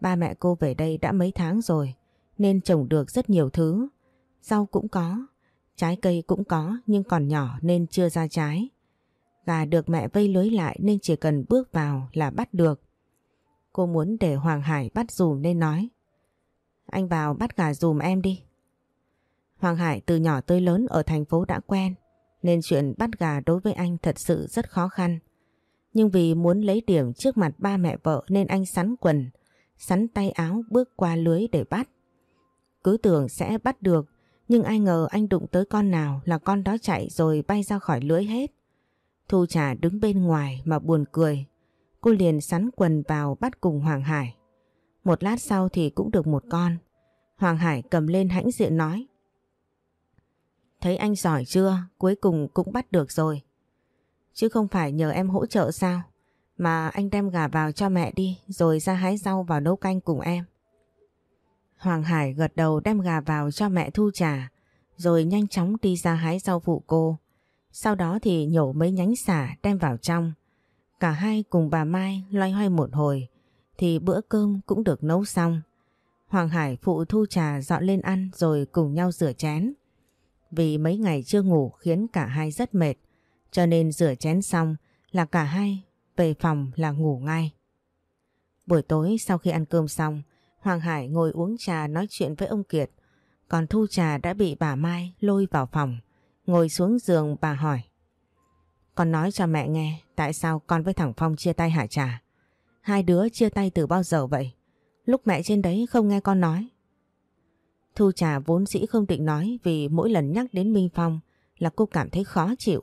Ba mẹ cô về đây đã mấy tháng rồi. Nên trồng được rất nhiều thứ. Rau cũng có. Trái cây cũng có, nhưng còn nhỏ nên chưa ra trái. Gà được mẹ vây lưới lại nên chỉ cần bước vào là bắt được. Cô muốn để Hoàng Hải bắt dùm nên nói. Anh vào bắt gà dùm em đi. Hoàng Hải từ nhỏ tới lớn ở thành phố đã quen, nên chuyện bắt gà đối với anh thật sự rất khó khăn. Nhưng vì muốn lấy điểm trước mặt ba mẹ vợ nên anh sắn quần sắn tay áo bước qua lưới để bắt. Cứ tưởng sẽ bắt được, nhưng ai ngờ anh đụng tới con nào là con đó chạy rồi bay ra khỏi lưới hết. Thu Trà đứng bên ngoài mà buồn cười. Cô liền sắn quần vào bắt cùng Hoàng Hải. Một lát sau thì cũng được một con. Hoàng Hải cầm lên hãnh diện nói. Thấy anh giỏi chưa? Cuối cùng cũng bắt được rồi. Chứ không phải nhờ em hỗ trợ sao? Mà anh đem gà vào cho mẹ đi, rồi ra hái rau vào nấu canh cùng em. Hoàng Hải gật đầu đem gà vào cho mẹ thu trà, rồi nhanh chóng đi ra hái rau phụ cô. Sau đó thì nhổ mấy nhánh xả đem vào trong. Cả hai cùng bà Mai loay hoay một hồi, thì bữa cơm cũng được nấu xong. Hoàng Hải phụ thu trà dọn lên ăn rồi cùng nhau rửa chén. Vì mấy ngày chưa ngủ khiến cả hai rất mệt cho nên rửa chén xong là cả hai về phòng là ngủ ngay. Buổi tối sau khi ăn cơm xong, Hoàng Hải ngồi uống trà nói chuyện với ông Kiệt còn Thu Trà đã bị bà Mai lôi vào phòng, ngồi xuống giường bà hỏi Con nói cho mẹ nghe, tại sao con với thằng Phong chia tay hả Trà? Hai đứa chia tay từ bao giờ vậy? Lúc mẹ trên đấy không nghe con nói. Thu Trà vốn dĩ không định nói vì mỗi lần nhắc đến Minh Phong là cô cảm thấy khó chịu.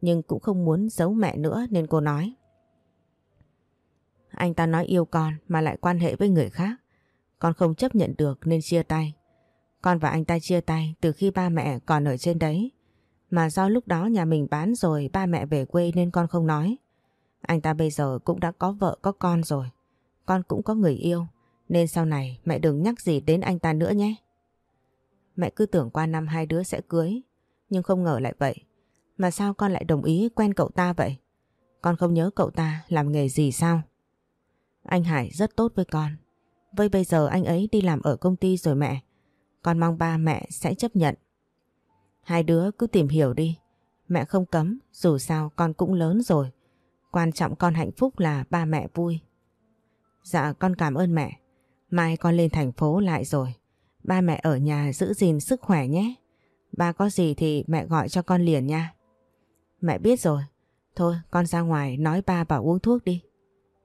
Nhưng cũng không muốn giấu mẹ nữa nên cô nói. Anh ta nói yêu con mà lại quan hệ với người khác. Con không chấp nhận được nên chia tay. Con và anh ta chia tay từ khi ba mẹ còn ở trên đấy. Mà do lúc đó nhà mình bán rồi ba mẹ về quê nên con không nói. Anh ta bây giờ cũng đã có vợ, có con rồi. Con cũng có người yêu. Nên sau này mẹ đừng nhắc gì đến anh ta nữa nhé. Mẹ cứ tưởng qua năm hai đứa sẽ cưới. Nhưng không ngờ lại vậy. Mà sao con lại đồng ý quen cậu ta vậy? Con không nhớ cậu ta làm nghề gì sao? Anh Hải rất tốt với con. Với bây giờ anh ấy đi làm ở công ty rồi mẹ. Con mong ba mẹ sẽ chấp nhận. Hai đứa cứ tìm hiểu đi. Mẹ không cấm, dù sao con cũng lớn rồi. Quan trọng con hạnh phúc là ba mẹ vui. Dạ con cảm ơn mẹ. Mai con lên thành phố lại rồi. Ba mẹ ở nhà giữ gìn sức khỏe nhé. Ba có gì thì mẹ gọi cho con liền nha. Mẹ biết rồi. Thôi con ra ngoài nói ba bảo uống thuốc đi.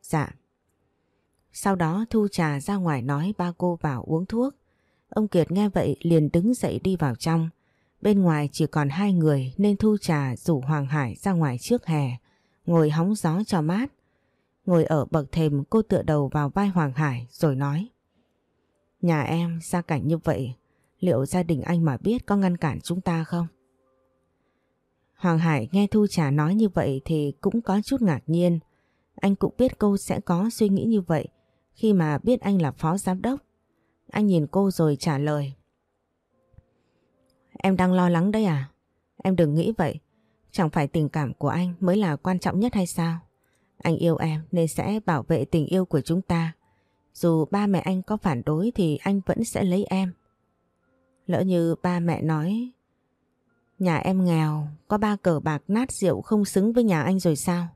Dạ. Sau đó Thu Trà ra ngoài nói ba cô bảo uống thuốc. Ông Kiệt nghe vậy liền đứng dậy đi vào trong. Bên ngoài chỉ còn hai người nên Thu Trà rủ Hoàng Hải ra ngoài trước hè, ngồi hóng gió cho mát. Ngồi ở bậc thềm cô tựa đầu vào vai Hoàng Hải rồi nói. Nhà em ra cảnh như vậy, liệu gia đình anh mà biết có ngăn cản chúng ta không? Hoàng Hải nghe Thu Trà nói như vậy thì cũng có chút ngạc nhiên. Anh cũng biết cô sẽ có suy nghĩ như vậy, khi mà biết anh là phó giám đốc. Anh nhìn cô rồi trả lời. Em đang lo lắng đấy à? Em đừng nghĩ vậy. Chẳng phải tình cảm của anh mới là quan trọng nhất hay sao? Anh yêu em nên sẽ bảo vệ tình yêu của chúng ta. Dù ba mẹ anh có phản đối thì anh vẫn sẽ lấy em. Lỡ như ba mẹ nói Nhà em nghèo, có ba cờ bạc nát rượu không xứng với nhà anh rồi sao?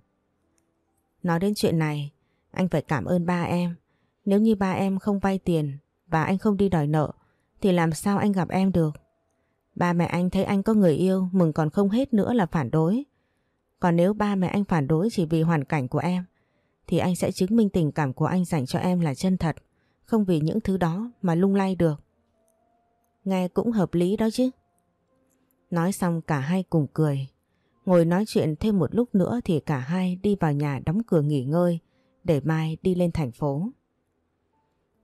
Nói đến chuyện này, anh phải cảm ơn ba em. Nếu như ba em không vay tiền và anh không đi đòi nợ, thì làm sao anh gặp em được? Ba mẹ anh thấy anh có người yêu mừng còn không hết nữa là phản đối. Còn nếu ba mẹ anh phản đối chỉ vì hoàn cảnh của em, thì anh sẽ chứng minh tình cảm của anh dành cho em là chân thật, không vì những thứ đó mà lung lay được. Nghe cũng hợp lý đó chứ. Nói xong cả hai cùng cười. Ngồi nói chuyện thêm một lúc nữa thì cả hai đi vào nhà đóng cửa nghỉ ngơi để mai đi lên thành phố.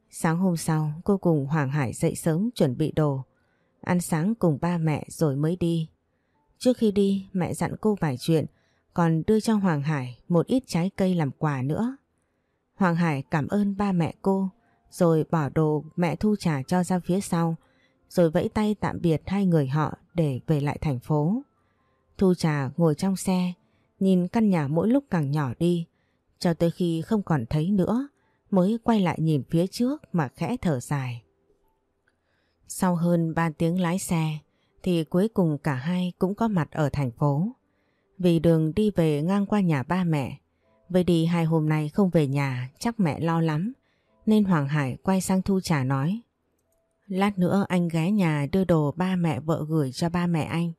Sáng hôm sau cô cùng Hoàng Hải dậy sớm chuẩn bị đồ, ăn sáng cùng ba mẹ rồi mới đi. Trước khi đi mẹ dặn cô vài chuyện còn đưa cho Hoàng Hải một ít trái cây làm quà nữa. Hoàng Hải cảm ơn ba mẹ cô rồi bỏ đồ mẹ thu trả cho ra phía sau rồi vẫy tay tạm biệt hai người họ để về lại thành phố. Thu Trà ngồi trong xe, nhìn căn nhà mỗi lúc càng nhỏ đi, cho tới khi không còn thấy nữa mới quay lại nhìn phía trước mà khẽ thở dài. Sau hơn 3 tiếng lái xe thì cuối cùng cả hai cũng có mặt ở thành phố. Vì đường đi về ngang qua nhà ba mẹ, với đi hai hôm nay không về nhà chắc mẹ lo lắm nên Hoàng Hải quay sang Thu Trà nói Lát nữa anh ghé nhà đưa đồ ba mẹ vợ gửi cho ba mẹ anh.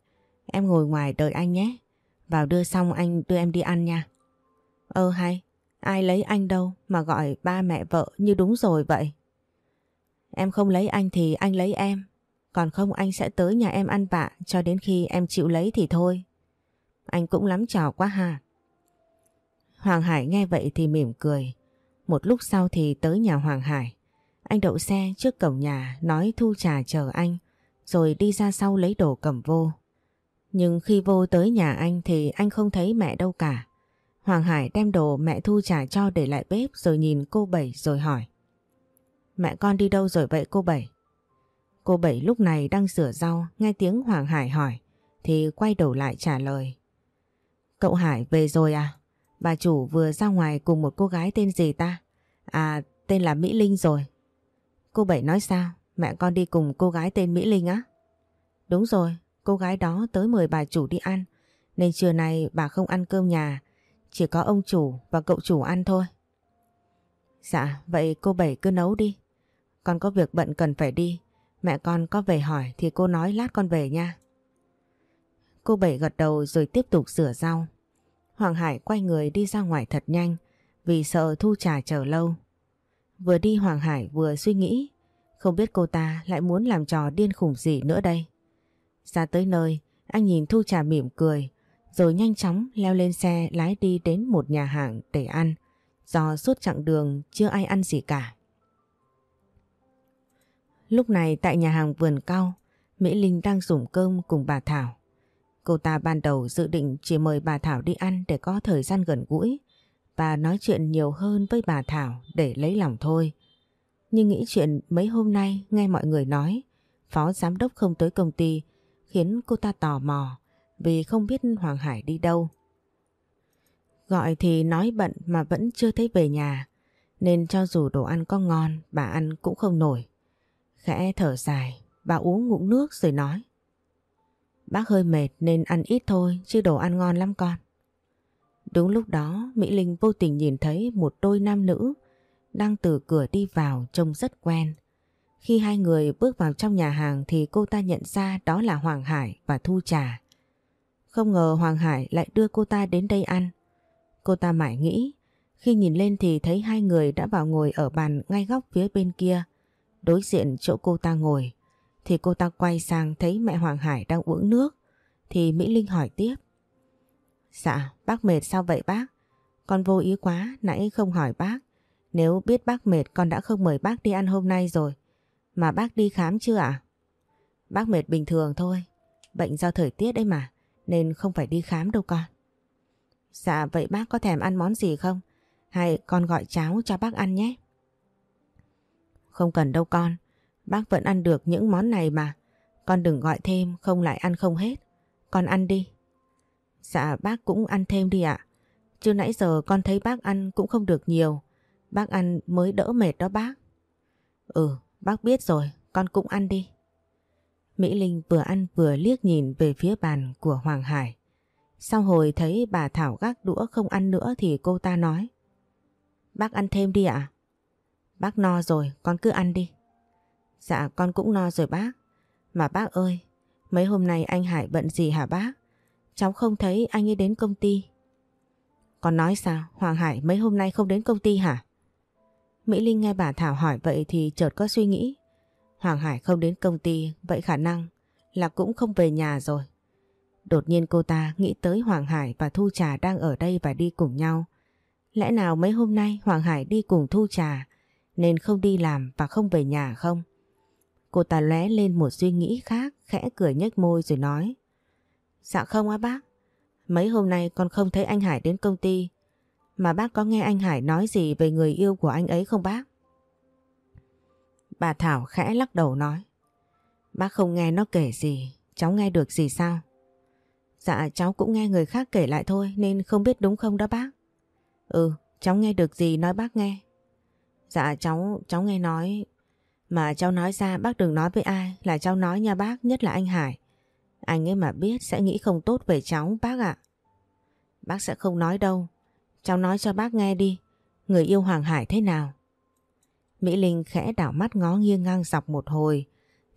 Em ngồi ngoài đợi anh nhé. Vào đưa xong anh đưa em đi ăn nha. Ơ hay, Ai lấy anh đâu mà gọi ba mẹ vợ như đúng rồi vậy. Em không lấy anh thì anh lấy em. Còn không anh sẽ tới nhà em ăn vạ cho đến khi em chịu lấy thì thôi. Anh cũng lắm trò quá ha. Hoàng Hải nghe vậy thì mỉm cười. Một lúc sau thì tới nhà Hoàng Hải. Anh đậu xe trước cổng nhà nói thu trà chờ anh rồi đi ra sau lấy đồ cầm vô. Nhưng khi vô tới nhà anh thì anh không thấy mẹ đâu cả. Hoàng Hải đem đồ mẹ thu trà cho để lại bếp rồi nhìn cô Bảy rồi hỏi. Mẹ con đi đâu rồi vậy cô Bảy? Cô Bảy lúc này đang rửa rau, nghe tiếng Hoàng Hải hỏi, thì quay đầu lại trả lời. Cậu Hải về rồi à? Bà chủ vừa ra ngoài cùng một cô gái tên gì ta? À, tên là Mỹ Linh rồi. Cô Bảy nói sao? Mẹ con đi cùng cô gái tên Mỹ Linh á? Đúng rồi, cô gái đó tới mời bà chủ đi ăn, nên trưa nay bà không ăn cơm nhà, chỉ có ông chủ và cậu chủ ăn thôi. Dạ, vậy cô Bảy cứ nấu đi. Con có việc bận cần phải đi. Mẹ con có về hỏi thì cô nói lát con về nha. Cô Bảy gật đầu rồi tiếp tục rửa rau. Hoàng Hải quay người đi ra ngoài thật nhanh vì sợ Thu Trà chờ lâu. Vừa đi Hoàng Hải vừa suy nghĩ không biết cô ta lại muốn làm trò điên khủng gì nữa đây. Ra tới nơi anh nhìn Thu Trà mỉm cười rồi nhanh chóng leo lên xe lái đi đến một nhà hàng để ăn do suốt chặng đường chưa ai ăn gì cả. Lúc này tại nhà hàng vườn cao, Mỹ Linh đang dùng cơm cùng bà Thảo. Cô ta ban đầu dự định chỉ mời bà Thảo đi ăn để có thời gian gần gũi và nói chuyện nhiều hơn với bà Thảo để lấy lòng thôi. Nhưng nghĩ chuyện mấy hôm nay nghe mọi người nói phó giám đốc không tới công ty khiến cô ta tò mò vì không biết Hoàng Hải đi đâu. Gọi thì nói bận mà vẫn chưa thấy về nhà nên cho dù đồ ăn có ngon bà ăn cũng không nổi. Khẽ thở dài, bà uống ngụm nước rồi nói. Bác hơi mệt nên ăn ít thôi chứ đồ ăn ngon lắm con. Đúng lúc đó Mỹ Linh vô tình nhìn thấy một đôi nam nữ đang từ cửa đi vào trông rất quen. Khi hai người bước vào trong nhà hàng thì cô ta nhận ra đó là Hoàng Hải và Thu Trà. Không ngờ Hoàng Hải lại đưa cô ta đến đây ăn. Cô ta mãi nghĩ, khi nhìn lên thì thấy hai người đã vào ngồi ở bàn ngay góc phía bên kia, đối diện chỗ cô ta ngồi. Thì cô ta quay sang thấy mẹ Hoàng Hải đang uống nước, thì Mỹ Linh hỏi tiếp. Dạ, bác mệt sao vậy bác? Con vô ý quá, nãy không hỏi bác. Nếu biết bác mệt con đã không mời bác đi ăn hôm nay rồi. Mà bác đi khám chưa ạ? Bác mệt bình thường thôi, bệnh do thời tiết đấy mà nên không phải đi khám đâu con. Dạ vậy bác có thèm ăn món gì không? Hay con gọi cháo cho bác ăn nhé. Không cần đâu con, bác vẫn ăn được những món này mà. Con đừng gọi thêm không lại ăn không hết. Con ăn đi. Dạ bác cũng ăn thêm đi ạ. Chứ nãy giờ con thấy bác ăn cũng không được nhiều. Bác ăn mới đỡ mệt đó bác. Ừ, bác biết rồi, con cũng ăn đi. Mỹ Linh vừa ăn vừa liếc nhìn về phía bàn của Hoàng Hải. Sau hồi thấy bà Thảo gác đũa không ăn nữa thì cô ta nói. Bác ăn thêm đi ạ. Bác no rồi, con cứ ăn đi. Dạ con cũng no rồi bác. Mà bác ơi, mấy hôm nay anh Hải bận gì hả bác? Cháu không thấy anh ấy đến công ty. còn nói sao? Hoàng Hải mấy hôm nay không đến công ty hả? Mỹ Linh nghe bà Thảo hỏi vậy thì chợt có suy nghĩ. Hoàng Hải không đến công ty, vậy khả năng là cũng không về nhà rồi. Đột nhiên cô ta nghĩ tới Hoàng Hải và Thu Trà đang ở đây và đi cùng nhau. Lẽ nào mấy hôm nay Hoàng Hải đi cùng Thu Trà nên không đi làm và không về nhà không? Cô ta lóe lên một suy nghĩ khác, khẽ cười nhếch môi rồi nói. Dạ không á bác, mấy hôm nay con không thấy anh Hải đến công ty. Mà bác có nghe anh Hải nói gì về người yêu của anh ấy không bác? Bà Thảo khẽ lắc đầu nói. Bác không nghe nó kể gì, cháu nghe được gì sao? Dạ cháu cũng nghe người khác kể lại thôi nên không biết đúng không đó bác. Ừ, cháu nghe được gì nói bác nghe. Dạ cháu, cháu nghe nói. Mà cháu nói ra bác đừng nói với ai là cháu nói nha bác, nhất là anh Hải. Anh ấy mà biết sẽ nghĩ không tốt về cháu bác ạ. Bác sẽ không nói đâu. Cháu nói cho bác nghe đi. Người yêu Hoàng Hải thế nào? Mỹ Linh khẽ đảo mắt ngó nghiêng ngang dọc một hồi,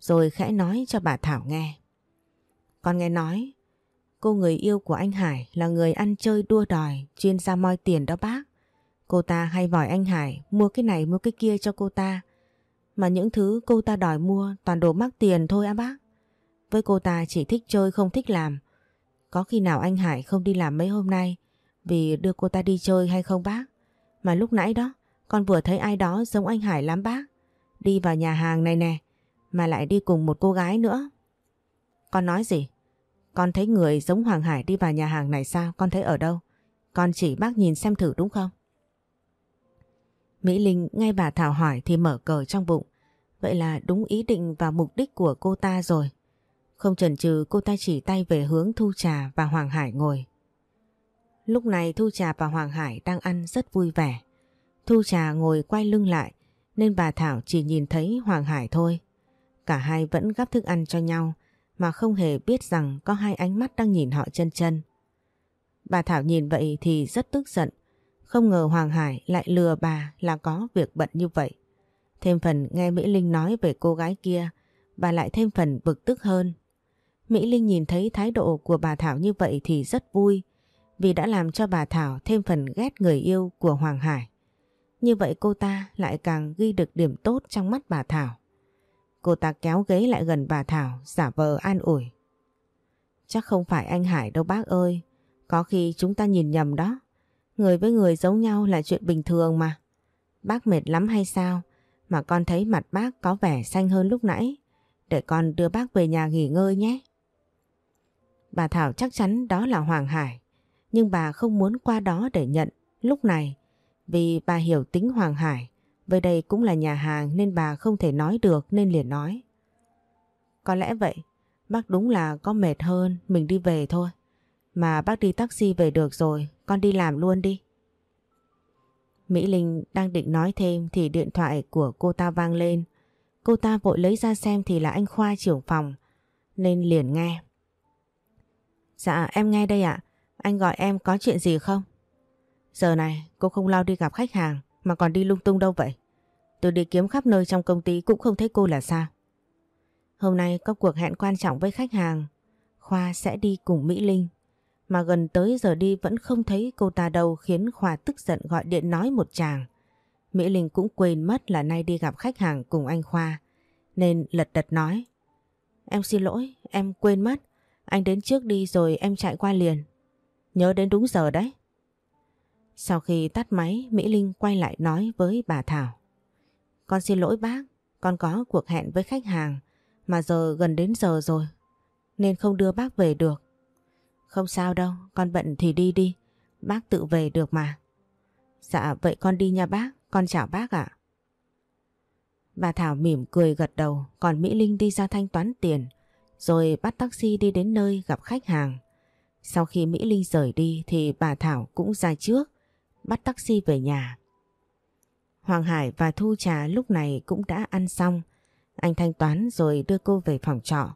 rồi khẽ nói cho bà Thảo nghe. Con nghe nói, cô người yêu của anh Hải là người ăn chơi đua đòi, chuyên ra moi tiền đó bác. Cô ta hay vòi anh Hải mua cái này mua cái kia cho cô ta. Mà những thứ cô ta đòi mua toàn đồ mắc tiền thôi á bác. Với cô ta chỉ thích chơi không thích làm. Có khi nào anh Hải không đi làm mấy hôm nay vì đưa cô ta đi chơi hay không bác? Mà lúc nãy đó, con vừa thấy ai đó giống anh Hải lắm bác. Đi vào nhà hàng này nè, mà lại đi cùng một cô gái nữa. Con nói gì? Con thấy người giống Hoàng Hải đi vào nhà hàng này sao? Con thấy ở đâu? Con chỉ bác nhìn xem thử đúng không? Mỹ Linh nghe bà Thảo hỏi thì mở cờ trong bụng. Vậy là đúng ý định và mục đích của cô ta rồi. Không chần chừ cô ta chỉ tay về hướng Thu Trà và Hoàng Hải ngồi. Lúc này Thu Trà và Hoàng Hải đang ăn rất vui vẻ. Thu Trà ngồi quay lưng lại nên bà Thảo chỉ nhìn thấy Hoàng Hải thôi. Cả hai vẫn gắp thức ăn cho nhau mà không hề biết rằng có hai ánh mắt đang nhìn họ chân chân. Bà Thảo nhìn vậy thì rất tức giận. Không ngờ Hoàng Hải lại lừa bà là có việc bận như vậy. Thêm phần nghe Mỹ Linh nói về cô gái kia, bà lại thêm phần bực tức hơn. Mỹ Linh nhìn thấy thái độ của bà Thảo như vậy thì rất vui, vì đã làm cho bà Thảo thêm phần ghét người yêu của Hoàng Hải. Như vậy cô ta lại càng ghi được điểm tốt trong mắt bà Thảo. Cô ta kéo ghế lại gần bà Thảo, giả vờ an ủi. Chắc không phải anh Hải đâu bác ơi. Có khi chúng ta nhìn nhầm đó. Người với người giống nhau là chuyện bình thường mà. Bác mệt lắm hay sao? Mà con thấy mặt bác có vẻ xanh hơn lúc nãy. Để con đưa bác về nhà nghỉ ngơi nhé. Bà Thảo chắc chắn đó là Hoàng Hải. Nhưng bà không muốn qua đó để nhận lúc này. Vì bà hiểu tính Hoàng Hải. Với đây cũng là nhà hàng nên bà không thể nói được nên liền nói. Có lẽ vậy. Bác đúng là có mệt hơn. Mình đi về thôi. Mà bác đi taxi về được rồi, con đi làm luôn đi. Mỹ Linh đang định nói thêm thì điện thoại của cô ta vang lên. Cô ta vội lấy ra xem thì là anh Khoa trưởng phòng, nên liền nghe. Dạ em nghe đây ạ, anh gọi em có chuyện gì không? Giờ này cô không lao đi gặp khách hàng mà còn đi lung tung đâu vậy? Tôi đi kiếm khắp nơi trong công ty cũng không thấy cô là sao? Hôm nay có cuộc hẹn quan trọng với khách hàng, Khoa sẽ đi cùng Mỹ Linh mà gần tới giờ đi vẫn không thấy cô ta đâu khiến Khoa tức giận gọi điện nói một chàng. Mỹ Linh cũng quên mất là nay đi gặp khách hàng cùng anh Khoa. Nên lật đật nói. Em xin lỗi, em quên mất. Anh đến trước đi rồi em chạy qua liền. Nhớ đến đúng giờ đấy. Sau khi tắt máy, Mỹ Linh quay lại nói với bà Thảo. Con xin lỗi bác, con có cuộc hẹn với khách hàng mà giờ gần đến giờ rồi nên không đưa bác về được. Không sao đâu, con bận thì đi đi. Bác tự về được mà. Dạ vậy con đi nha bác, con chào bác ạ. Bà Thảo mỉm cười gật đầu, còn Mỹ Linh đi ra thanh toán tiền, rồi bắt taxi đi đến nơi gặp khách hàng. Sau khi Mỹ Linh rời đi thì bà Thảo cũng ra trước, bắt taxi về nhà. Hoàng Hải và Thu Trà lúc này cũng đã ăn xong. Anh thanh toán rồi đưa cô về phòng trọ.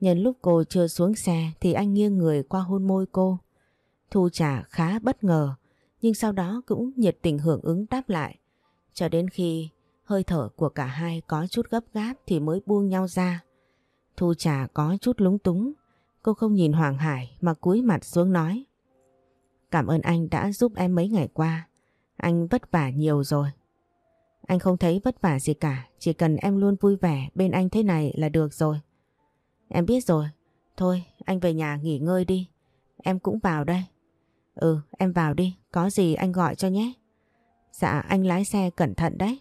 Nhân lúc cô chưa xuống xe thì anh nghiêng người qua hôn môi cô. Thu Trà khá bất ngờ nhưng sau đó cũng nhiệt tình hưởng ứng đáp lại. Cho đến khi hơi thở của cả hai có chút gấp gáp thì mới buông nhau ra. Thu trà có chút lúng túng. Cô không nhìn Hoàng Hải mà cúi mặt xuống nói. Cảm ơn anh đã giúp em mấy ngày qua. Anh vất vả nhiều rồi. Anh không thấy vất vả gì cả. Chỉ cần em luôn vui vẻ bên anh thế này là được rồi. Em biết rồi. Thôi, anh về nhà nghỉ ngơi đi. Em cũng vào đây. Ừ em vào đi. Có gì anh gọi cho nhé. Dạ anh lái xe cẩn thận đấy.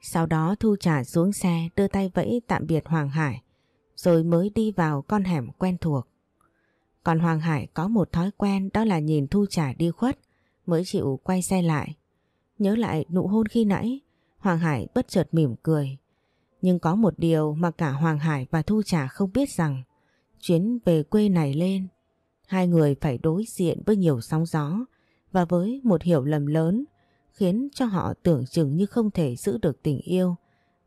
Sau đó Thu trả xuống xe đưa tay vẫy tạm biệt Hoàng Hải rồi mới đi vào con hẻm quen thuộc. Còn Hoàng Hải có một thói quen đó là nhìn Thu trả đi khuất mới chịu quay xe lại. Nhớ lại nụ hôn khi nãy Hoàng Hải bất chợt mỉm cười nhưng có một điều mà cả Hoàng Hải và Thu Trà không biết rằng chuyến về quê này lên, hai người phải đối diện với nhiều sóng gió và với một hiểu lầm lớn khiến cho họ tưởng chừng như không thể giữ được tình yêu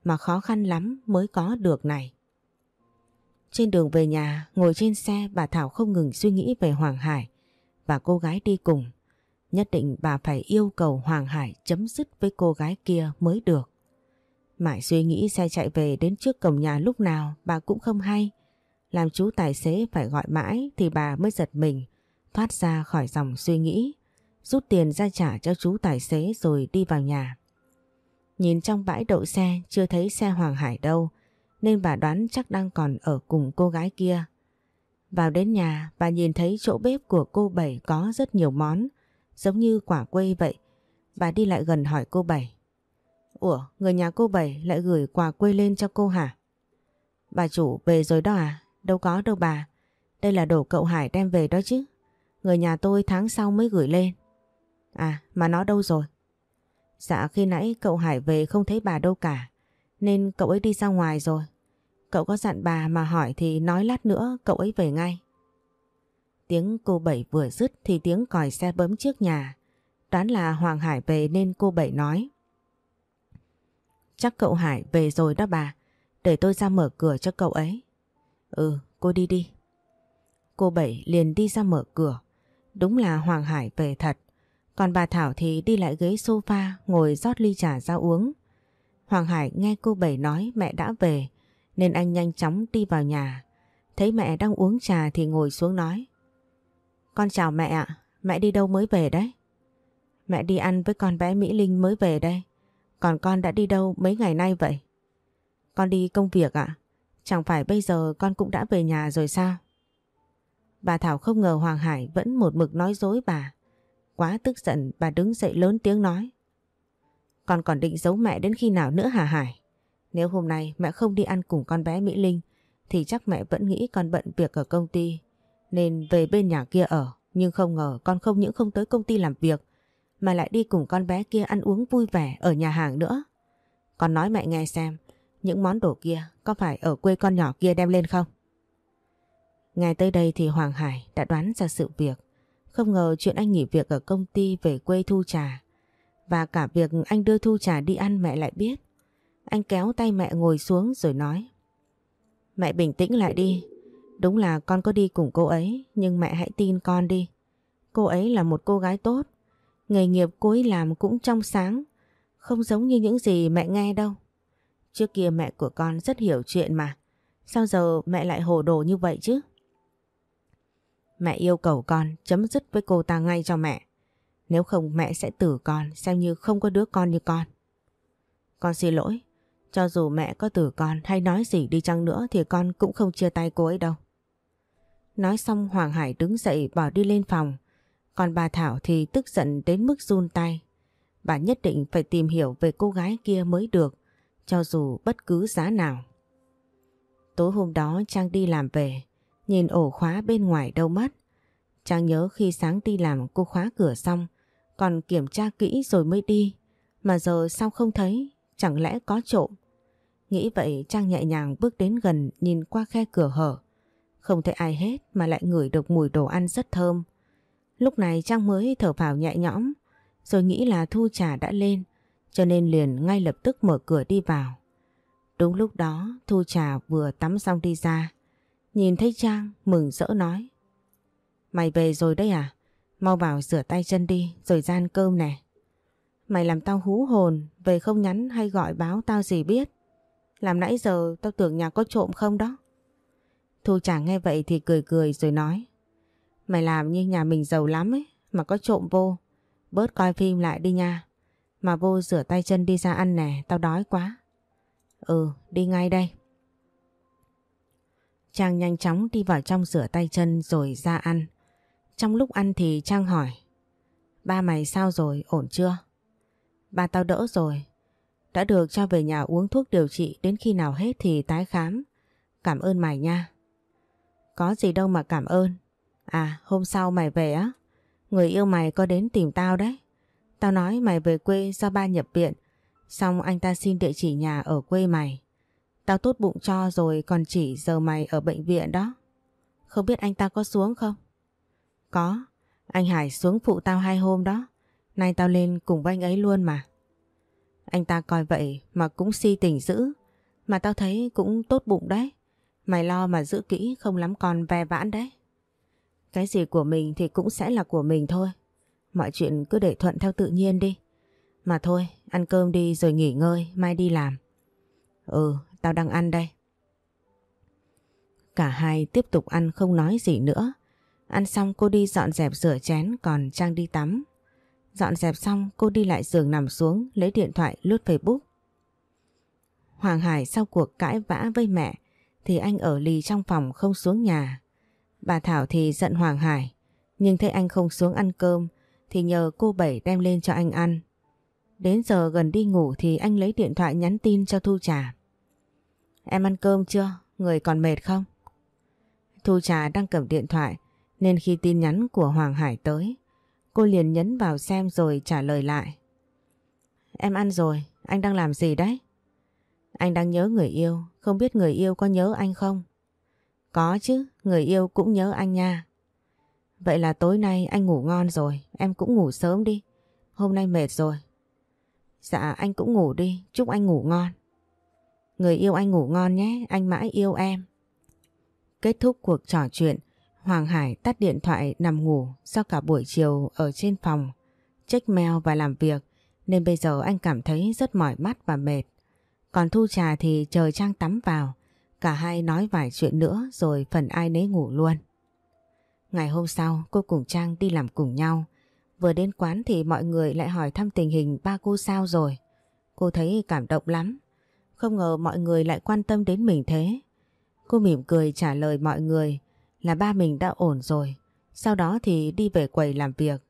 mà khó khăn lắm mới có được này. Trên đường về nhà, ngồi trên xe bà Thảo không ngừng suy nghĩ về Hoàng Hải và cô gái đi cùng. Nhất định bà phải yêu cầu Hoàng Hải chấm dứt với cô gái kia mới được. Mãi suy nghĩ xe chạy về đến trước cổng nhà lúc nào bà cũng không hay. Làm chú tài xế phải gọi mãi thì bà mới giật mình, thoát ra khỏi dòng suy nghĩ rút tiền ra trả cho chú tài xế rồi đi vào nhà. Nhìn trong bãi đậu xe, chưa thấy xe Hoàng Hải đâu, nên bà đoán chắc đang còn ở cùng cô gái kia. Vào đến nhà, bà nhìn thấy chỗ bếp của cô Bảy có rất nhiều món, giống như quả quê vậy. Bà đi lại gần hỏi cô Bảy. Ủa, người nhà cô Bảy lại gửi quà quê lên cho cô hả? Bà chủ về rồi đó à? Đâu có đâu bà. Đây là đồ cậu Hải đem về đó chứ. Người nhà tôi tháng sau mới gửi lên. À mà nó đâu rồi? Dạ khi nãy cậu Hải về không thấy bà đâu cả. Nên cậu ấy đi ra ngoài rồi. Cậu có dặn bà mà hỏi thì nói lát nữa cậu ấy về ngay. Tiếng cô Bảy vừa dứt thì tiếng còi xe bấm trước nhà. Đoán là Hoàng Hải về nên cô Bảy nói. Chắc cậu Hải về rồi đó bà. Để tôi ra mở cửa cho cậu ấy. Ừ, cô đi đi. Cô Bảy liền đi ra mở cửa. Đúng là Hoàng Hải về thật. Còn bà Thảo thì đi lại ghế sofa ngồi rót ly trà ra uống. Hoàng Hải nghe cô Bảy nói mẹ đã về nên anh nhanh chóng đi vào nhà. Thấy mẹ đang uống trà thì ngồi xuống nói. Con chào mẹ ạ, mẹ đi đâu mới về đấy? Mẹ đi ăn với con bé Mỹ Linh mới về đây. Còn con đã đi đâu mấy ngày nay vậy? Con đi công việc ạ. Chẳng phải bây giờ con cũng đã về nhà rồi sao? Bà Thảo không ngờ Hoàng Hải vẫn một mực nói dối bà. Quá tức giận, bà đứng dậy lớn tiếng nói. Con còn định giấu mẹ đến khi nào nữa hả Hải? Nếu hôm nay mẹ không đi ăn cùng con bé Mỹ Linh, thì chắc mẹ vẫn nghĩ con bận việc ở công ty nên về bên nhà kia ở. Nhưng không ngờ con không những không tới công ty làm việc, mà lại đi cùng con bé kia ăn uống vui vẻ ở nhà hàng nữa. Con nói mẹ nghe xem, những món đồ kia có phải ở quê con nhỏ kia đem lên không? Ngay tới đây thì Hoàng Hải đã đoán ra sự việc. Không ngờ chuyện anh nghỉ việc ở công ty về quê thu trà. Và cả việc anh đưa thu trà đi ăn mẹ lại biết. Anh kéo tay mẹ ngồi xuống rồi nói. Mẹ bình tĩnh lại đi. Đúng là con có đi cùng cô ấy, nhưng mẹ hãy tin con đi. Cô ấy là một cô gái tốt. Nghề nghiệp cô ấy làm cũng trong sáng. Không giống như những gì mẹ nghe đâu. Trước kia mẹ của con rất hiểu chuyện mà. Sao giờ mẹ lại hồ đồ như vậy chứ? Mẹ yêu cầu con chấm dứt với cô ta ngay cho mẹ. Nếu không mẹ sẽ tử con xem như không có đứa con như con. Con xin lỗi. Cho dù mẹ có tử con hay nói gì đi chăng nữa thì con cũng không chia tay cô ấy đâu. Nói xong Hoàng Hải đứng dậy bỏ đi lên phòng. Còn bà Thảo thì tức giận đến mức run tay. Bà nhất định phải tìm hiểu về cô gái kia mới được, cho dù bất cứ giá nào. Tối hôm đó Trang đi làm về, nhìn ổ khóa bên ngoài đâu mất. Trang nhớ khi sáng đi làm cô khóa cửa xong, còn kiểm tra kỹ rồi mới đi. Mà giờ sao không thấy, chẳng lẽ có trộm. Nghĩ vậy Trang nhẹ nhàng bước đến gần nhìn qua khe cửa hở. Không thấy ai hết mà lại ngửi được mùi đồ ăn rất thơm. Lúc này Trang mới thở vào nhẹ nhõm, rồi nghĩ là Thu Trà đã lên, cho nên liền ngay lập tức mở cửa đi vào. Đúng lúc đó Thu Trà vừa tắm xong đi ra, nhìn thấy Trang mừng rỡ nói. Mày về rồi đấy à? Mau vào rửa tay chân đi rồi ra ăn cơm nè. Mày làm tao hú hồn, về không nhắn hay gọi báo tao gì biết. Làm nãy giờ tao tưởng nhà có trộm không đó. Thu chàng nghe vậy thì cười cười rồi nói. Mày làm như nhà mình giàu lắm ấy, mà có trộm vô. Bớt coi phim lại đi nha. Mà vô rửa tay chân đi ra ăn nè, tao đói quá. Ừ, đi ngay đây. Trang nhanh chóng đi vào trong rửa tay chân rồi ra ăn. Trong lúc ăn thì Trang hỏi. Ba mày sao rồi, ổn chưa? Ba tao đỡ rồi. Đã được cho về nhà uống thuốc điều trị đến khi nào hết thì tái khám. Cảm ơn mày nha. Có gì đâu mà cảm ơn. À, hôm sau mày về á. Người yêu mày có đến tìm tao đấy. Tao nói mày về quê do ba nhập viện. Xong anh ta xin địa chỉ nhà ở quê mày. Tao tốt bụng cho rồi còn chỉ giờ mày ở bệnh viện đó. Không biết anh ta có xuống không? Có. Anh Hải xuống phụ tao hai hôm đó. Nay tao lên cùng với anh ấy luôn mà. Anh ta coi vậy mà cũng si tình dữ. Mà tao thấy cũng tốt bụng đấy. Mày lo mà giữ kỹ không lắm còn ve vãn đấy. Cái gì của mình thì cũng sẽ là của mình thôi. Mọi chuyện cứ để thuận theo tự nhiên đi. Mà thôi, ăn cơm đi rồi nghỉ ngơi, mai đi làm. Ừ, tao đang ăn đây. Cả hai tiếp tục ăn không nói gì nữa. Ăn xong cô đi dọn dẹp rửa chén, còn Trang đi tắm. Dọn dẹp xong, cô đi lại giường nằm xuống, lấy điện thoại, lướt Facebook. Hoàng Hải sau cuộc cãi vã với mẹ, thì anh ở lì trong phòng không xuống nhà. Bà Thảo thì giận Hoàng Hải, nhưng thấy anh không xuống ăn cơm, thì nhờ cô Bảy đem lên cho anh ăn. Đến giờ gần đi ngủ thì anh lấy điện thoại nhắn tin cho Thu Trà. Em ăn cơm chưa? Người còn mệt không? Thu Trà đang cầm điện thoại nên khi tin nhắn của Hoàng Hải tới cô liền nhấn vào xem rồi trả lời lại. Em ăn rồi, anh đang làm gì đấy? Anh đang nhớ người yêu, không biết người yêu có nhớ anh không? Có chứ, người yêu cũng nhớ anh nha. Vậy là tối nay anh ngủ ngon rồi, em cũng ngủ sớm đi. Hôm nay mệt rồi. Dạ anh cũng ngủ đi, chúc anh ngủ ngon. Người yêu anh ngủ ngon nhé, anh mãi yêu em. Kết thúc cuộc trò chuyện, Hoàng Hải tắt điện thoại nằm ngủ do cả buổi chiều ở trên phòng, check mail và làm việc nên bây giờ anh cảm thấy rất mỏi mắt và mệt. Còn Thu Trà thì chờ Trang tắm vào, cả hai nói vài chuyện nữa rồi phần ai nấy ngủ luôn. Ngày hôm sau cô cùng Trang đi làm cùng nhau. Vừa đến quán thì mọi người lại hỏi thăm tình hình ba cô sao rồi. Cô thấy cảm động lắm. Không ngờ mọi người lại quan tâm đến mình thế. Cô mỉm cười trả lời mọi người là ba mình đã ổn rồi. Sau đó thì đi về quầy làm việc.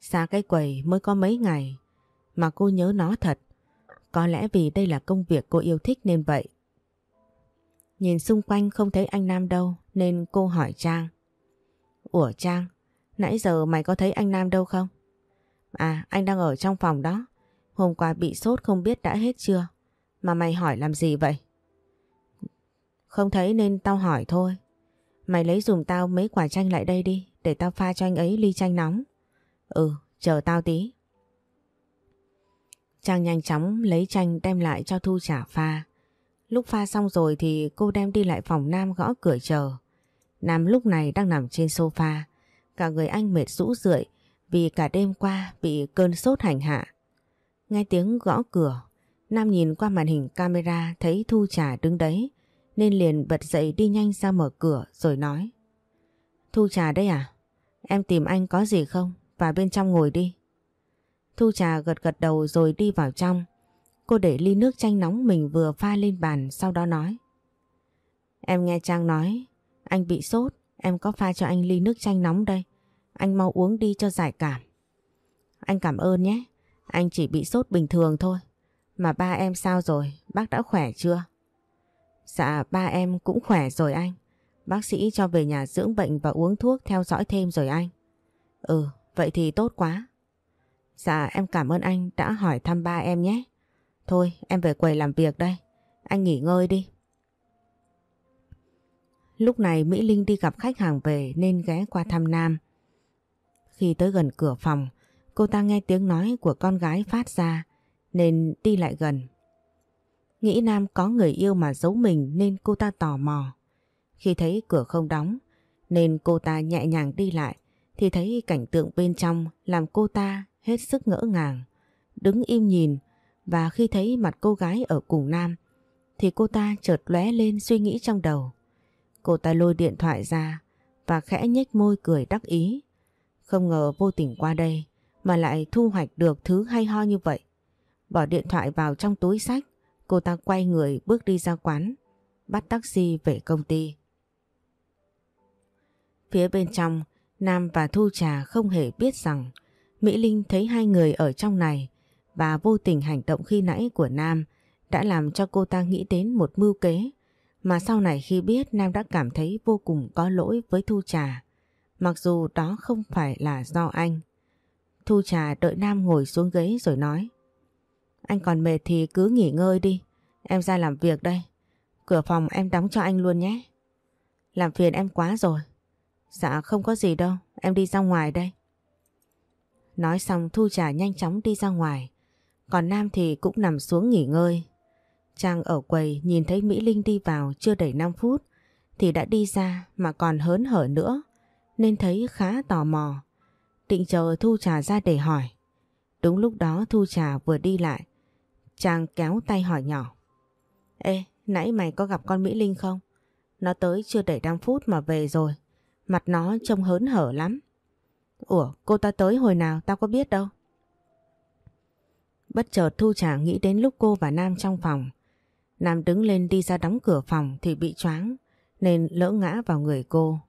Xa cái quầy mới có mấy ngày mà cô nhớ nó thật. Có lẽ vì đây là công việc cô yêu thích nên vậy. Nhìn xung quanh không thấy anh Nam đâu nên cô hỏi Trang. Ủa Trang, nãy giờ mày có thấy anh Nam đâu không? À, anh đang ở trong phòng đó. Hôm qua bị sốt không biết đã hết chưa? Mà mày hỏi làm gì vậy? Không thấy nên tao hỏi thôi. Mày lấy dùm tao mấy quả chanh lại đây đi, để tao pha cho anh ấy ly chanh nóng. Ừ, chờ tao tí. Trang nhanh chóng lấy chanh đem lại cho Thu trả pha. Lúc pha xong rồi thì cô đem đi lại phòng Nam gõ cửa chờ. Nam lúc này đang nằm trên sofa. Cả người anh mệt rũ rượi vì cả đêm qua bị cơn sốt hành hạ. Nghe tiếng gõ cửa, Nam nhìn qua màn hình camera thấy Thu Trà đứng đấy nên liền bật dậy đi nhanh ra mở cửa rồi nói. Thu Trà đây à? Em tìm anh có gì không? Vào bên trong ngồi đi. Thu Trà gật gật đầu rồi đi vào trong. Cô để ly nước chanh nóng mình vừa pha lên bàn sau đó nói. Em nghe Trang nói anh bị sốt, em có pha cho anh ly nước chanh nóng đây. Anh mau uống đi cho giải cảm. Anh cảm ơn nhé. Anh chỉ bị sốt bình thường thôi. Mà ba em sao rồi? Bác đã khỏe chưa? Dạ ba em cũng khỏe rồi anh. Bác sĩ cho về nhà dưỡng bệnh và uống thuốc theo dõi thêm rồi anh. Ừ, vậy thì tốt quá. Dạ em cảm ơn anh đã hỏi thăm ba em nhé. Thôi em về quầy làm việc đây. Anh nghỉ ngơi đi. Lúc này Mỹ Linh đi gặp khách hàng về nên ghé qua thăm Nam. Khi tới gần cửa phòng, cô ta nghe tiếng nói của con gái phát ra nên đi lại gần. Nghĩ Nam có người yêu mà giấu mình nên cô ta tò mò. Khi thấy cửa không đóng, nên cô ta nhẹ nhàng đi lại, thì thấy cảnh tượng bên trong làm cô ta hết sức ngỡ ngàng. Đứng im nhìn, và khi thấy mặt cô gái ở cùng Nam, thì cô ta chợt lóe lên suy nghĩ trong đầu. Cô ta lôi điện thoại ra và khẽ nhếch môi cười đắc ý. Không ngờ vô tình qua đây mà lại thu hoạch được thứ hay ho như vậy. Bỏ điện thoại vào trong túi sách, cô ta quay người bước đi ra quán, bắt taxi về công ty. Phía bên trong, Nam và Thu Trà không hề biết rằng Mỹ Linh thấy hai người ở trong này và vô tình hành động khi nãy của Nam đã làm cho cô ta nghĩ đến một mưu kế mà sau này khi biết Nam đã cảm thấy vô cùng có lỗi với Thu Trà. Mặc dù đó không phải là do anh. Thu Trà đợi Nam ngồi xuống ghế rồi nói. Anh còn mệt thì cứ nghỉ ngơi đi. Em ra làm việc đây. Cửa phòng em đóng cho anh luôn nhé. Làm phiền em quá rồi. Dạ không có gì đâu. Em đi ra ngoài đây. Nói xong, Thu Trà nhanh chóng đi ra ngoài. Còn Nam thì cũng nằm xuống nghỉ ngơi. Trang ở quầy nhìn thấy Mỹ Linh đi vào chưa đầy 5 phút thì đã đi ra mà còn hớn hở nữa, nên thấy khá tò mò. Định chờ Thu Trà ra để hỏi. Đúng lúc đó Thu Trà vừa đi lại. chàng kéo tay hỏi nhỏ. Ê, nãy mày có gặp con Mỹ Linh không? Nó tới chưa đầy 5 phút mà về rồi. Mặt nó trông hớn hở lắm. Ủa, cô ta tới hồi nào tao có biết đâu. Bất chợt Thu Trà nghĩ đến lúc cô và Nam trong phòng. Nam đứng lên đi ra đóng cửa phòng thì bị choáng nên lỡ ngã vào người cô.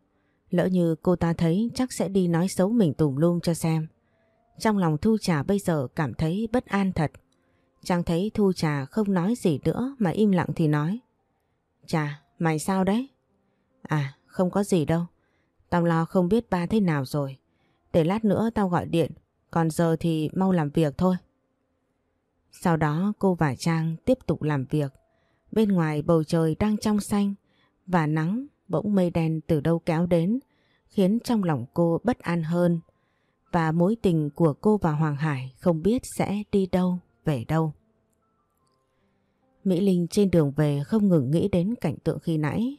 Lỡ như cô ta thấy chắc sẽ đi nói xấu mình tùm lum cho xem. Trong lòng Thu Trà bây giờ cảm thấy bất an thật. Chàng thấy Thu Trà không nói gì nữa mà im lặng thì nói. Trà, mày sao đấy? À, không có gì đâu. Tao lo không biết ba thế nào rồi. Để lát nữa tao gọi điện, còn giờ thì mau làm việc thôi. Sau đó cô và Trang tiếp tục làm việc. Bên ngoài bầu trời đang trong xanh và nắng bỗng mây đen từ đâu kéo đến khiến trong lòng cô bất an hơn và mối tình của cô và Hoàng Hải không biết sẽ đi đâu, về đâu. Mỹ Linh trên đường về không ngừng nghĩ đến cảnh tượng khi nãy.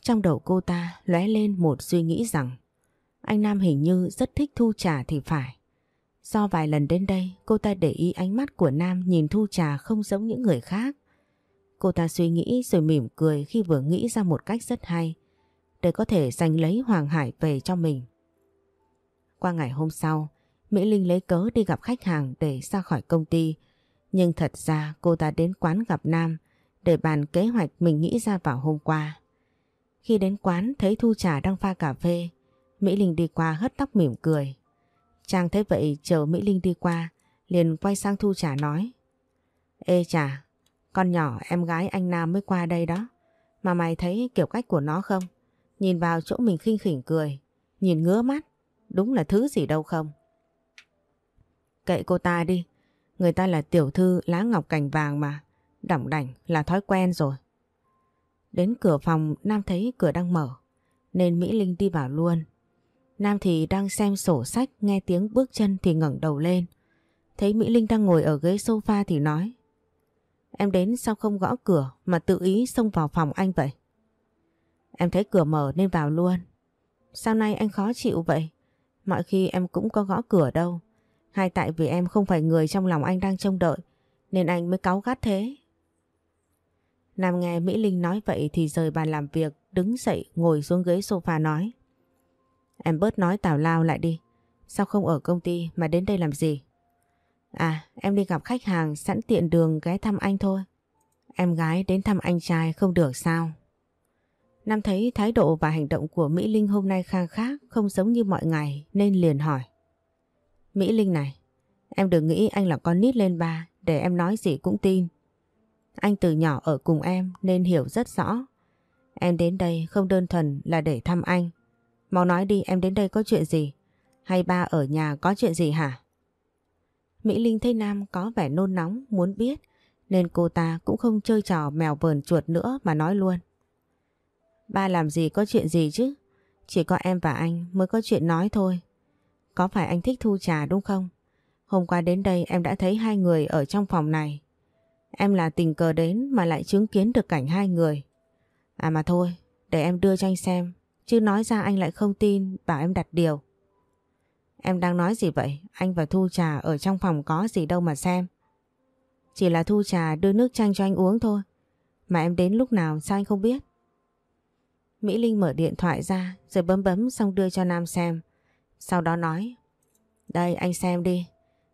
Trong đầu cô ta lóe lên một suy nghĩ rằng anh Nam hình như rất thích Thu Trà thì phải. Do vài lần đến đây cô ta để ý ánh mắt của Nam nhìn Thu Trà không giống những người khác. Cô ta suy nghĩ rồi mỉm cười khi vừa nghĩ ra một cách rất hay để có thể giành lấy Hoàng Hải về cho mình. Qua ngày hôm sau, Mỹ Linh lấy cớ đi gặp khách hàng để ra khỏi công ty. Nhưng thật ra cô ta đến quán gặp Nam để bàn kế hoạch mình nghĩ ra vào hôm qua. Khi đến quán thấy Thu Trà đang pha cà phê, Mỹ Linh đi qua hất tóc mỉm cười. Trang thấy vậy chờ Mỹ Linh đi qua, liền quay sang Thu Trà nói. Ê Trà, con nhỏ em gái anh Nam mới qua đây đó. Mà mày thấy kiểu cách của nó không? Nhìn vào chỗ mình khinh khỉnh cười, nhìn ngứa mắt, đúng là thứ gì đâu không. Kệ cô ta đi, người ta là tiểu thư lá ngọc cành vàng mà, đỏng đảnh là thói quen rồi. Đến cửa phòng Nam thấy cửa đang mở, nên Mỹ Linh đi vào luôn. Nam thì đang xem sổ sách nghe tiếng bước chân thì ngẩng đầu lên. Thấy Mỹ Linh đang ngồi ở ghế sofa thì nói Em đến sao không gõ cửa mà tự ý xông vào phòng anh vậy? Em thấy cửa mở nên vào luôn. Sao nay anh khó chịu vậy? Mọi khi em cũng có gõ cửa đâu. Hay tại vì em không phải người trong lòng anh đang trông đợi nên anh mới cáu gắt thế. Nam nghe Mỹ Linh nói vậy thì rời bàn làm việc đứng dậy ngồi xuống ghế sofa nói Em bớt nói tào lao lại đi. Sao không ở công ty mà đến đây làm gì? À, em đi gặp khách hàng sẵn tiện đường ghé thăm anh thôi. Em gái đến thăm anh trai không được sao? Nam thấy thái độ và hành động của Mỹ Linh hôm nay khang khác không giống như mọi ngày nên liền hỏi. Mỹ Linh này, em đừng nghĩ anh là con nít lên ba để em nói gì cũng tin. Anh từ nhỏ ở cùng em nên hiểu rất rõ. Em đến đây không đơn thuần là để thăm anh. Mau nói đi em đến đây có chuyện gì? Hay ba ở nhà có chuyện gì hả? Mỹ Linh thấy Nam có vẻ nôn nóng muốn biết nên cô ta cũng không chơi trò mèo vờn chuột nữa mà nói luôn. Ba làm gì có chuyện gì chứ? Chỉ có em và anh mới có chuyện nói thôi. Có phải anh thích thu trà đúng không? Hôm qua đến đây em đã thấy hai người ở trong phòng này. Em là tình cờ đến mà lại chứng kiến được cảnh hai người. À mà thôi, để em đưa cho anh xem. Chứ nói ra anh lại không tin, bảo em đặt điều. Em đang nói gì vậy? Anh và Thu Trà ở trong phòng có gì đâu mà xem. Chỉ là Thu Trà đưa nước chanh cho anh uống thôi. Mà em đến lúc nào sao anh không biết? Mỹ Linh mở điện thoại ra, rồi bấm bấm xong đưa cho Nam xem. Sau đó nói, Đây, anh xem đi.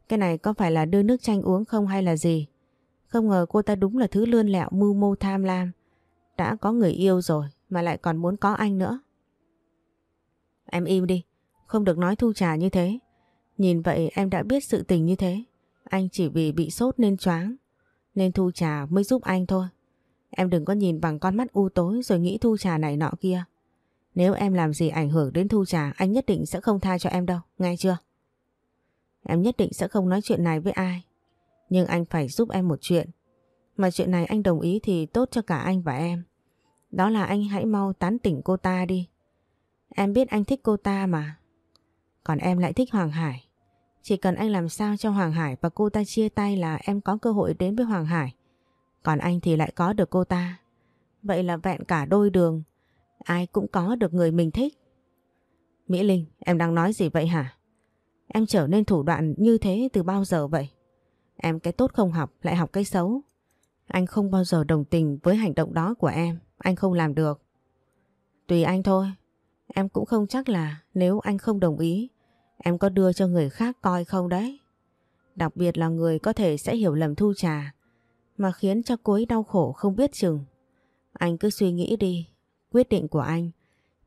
Cái này có phải là đưa nước chanh uống không hay là gì? Không ngờ cô ta đúng là thứ lươn lẹo mưu mô tham lam. Đã có người yêu rồi mà lại còn muốn có anh nữa. Em im đi. Không được nói thu trà như thế. Nhìn vậy em đã biết sự tình như thế. Anh chỉ vì bị sốt nên choáng. Nên thu trà mới giúp anh thôi. Em đừng có nhìn bằng con mắt u tối rồi nghĩ thu trà này nọ kia. Nếu em làm gì ảnh hưởng đến thu trà anh nhất định sẽ không tha cho em đâu, nghe chưa? Em nhất định sẽ không nói chuyện này với ai. Nhưng anh phải giúp em một chuyện. Mà chuyện này anh đồng ý thì tốt cho cả anh và em. Đó là anh hãy mau tán tỉnh cô ta đi. Em biết anh thích cô ta mà. Còn em lại thích Hoàng Hải. Chỉ cần anh làm sao cho Hoàng Hải và cô ta chia tay là em có cơ hội đến với Hoàng Hải. Còn anh thì lại có được cô ta. Vậy là vẹn cả đôi đường. Ai cũng có được người mình thích. Mỹ Linh, em đang nói gì vậy hả? Em trở nên thủ đoạn như thế từ bao giờ vậy? Em cái tốt không học, lại học cái xấu. Anh không bao giờ đồng tình với hành động đó của em. Anh không làm được. Tùy anh thôi. Em cũng không chắc là nếu anh không đồng ý, em có đưa cho người khác coi không đấy. Đặc biệt là người có thể sẽ hiểu lầm Thu Trà mà khiến cho cô ấy đau khổ không biết chừng. Anh cứ suy nghĩ đi, quyết định của anh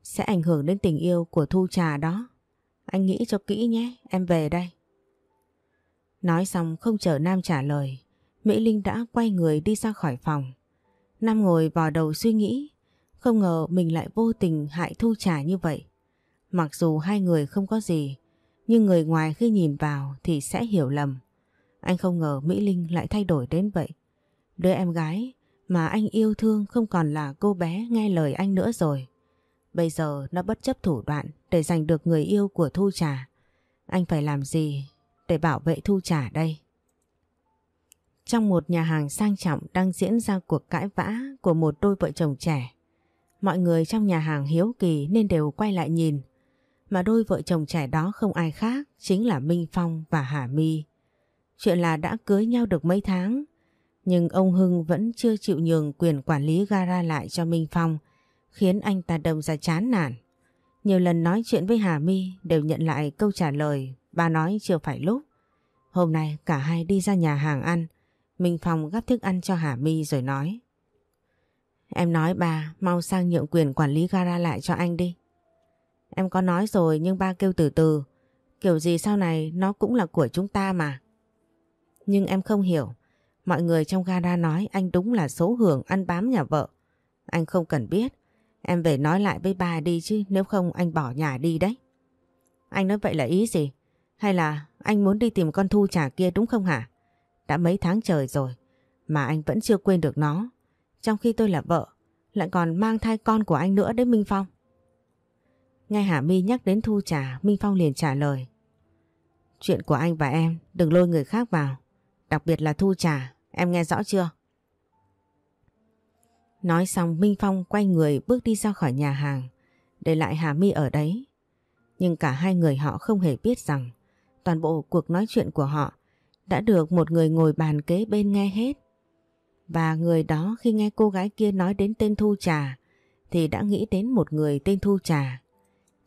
sẽ ảnh hưởng đến tình yêu của Thu Trà đó. Anh nghĩ cho kỹ nhé, em về đây. Nói xong không chờ Nam trả lời, Mỹ Linh đã quay người đi ra khỏi phòng. Nam ngồi vào đầu suy nghĩ, không ngờ mình lại vô tình hại Thu Trà như vậy. Mặc dù hai người không có gì, nhưng người ngoài khi nhìn vào thì sẽ hiểu lầm. Anh không ngờ Mỹ Linh lại thay đổi đến vậy. Đứa em gái mà anh yêu thương không còn là cô bé nghe lời anh nữa rồi. Bây giờ nó bất chấp thủ đoạn để giành được người yêu của Thu Trà. Anh phải làm gì để bảo vệ Thu Trà đây? Trong một nhà hàng sang trọng đang diễn ra cuộc cãi vã của một đôi vợ chồng trẻ. Mọi người trong nhà hàng hiếu kỳ nên đều quay lại nhìn. Mà đôi vợ chồng trẻ đó không ai khác chính là Minh Phong và Hà My. Chuyện là đã cưới nhau được mấy tháng nhưng ông Hưng vẫn chưa chịu nhường quyền quản lý gara lại cho Minh Phong, khiến anh ta đâm ra chán nản. Nhiều lần nói chuyện với Hà My đều nhận lại câu trả lời bà nói chưa phải lúc. Hôm nay cả hai đi ra nhà hàng ăn, Minh Phong gắp thức ăn cho Hà My rồi nói, Em nói bà mau sang nhượng quyền quản lý gara lại cho anh đi. Em có nói rồi nhưng ba kêu từ từ. Kiểu gì sau này nó cũng là của chúng ta mà. Nhưng em không hiểu. Mọi người trong gara nói anh đúng là số hưởng ăn bám nhà vợ. Anh không cần biết. Em về nói lại với ba đi chứ, nếu không anh bỏ nhà đi đấy. Anh nói vậy là ý gì? Hay là anh muốn đi tìm con thu trà kia đúng không hả? Đã mấy tháng trời rồi mà anh vẫn chưa quên được nó. Trong khi tôi là vợ, lại còn mang thai con của anh nữa đấy Minh Phong. Nghe Hà My nhắc đến thu trà, Minh Phong liền trả lời. Chuyện của anh và em đừng lôi người khác vào. Đặc biệt là thu trả em nghe rõ chưa? Nói xong Minh Phong quay người bước đi ra khỏi nhà hàng để lại Hà My ở đấy. Nhưng cả hai người họ không hề biết rằng toàn bộ cuộc nói chuyện của họ đã được một người ngồi bàn kế bên nghe hết. Và người đó khi nghe cô gái kia nói đến tên Thu Trà thì đã nghĩ đến một người tên Thu Trà.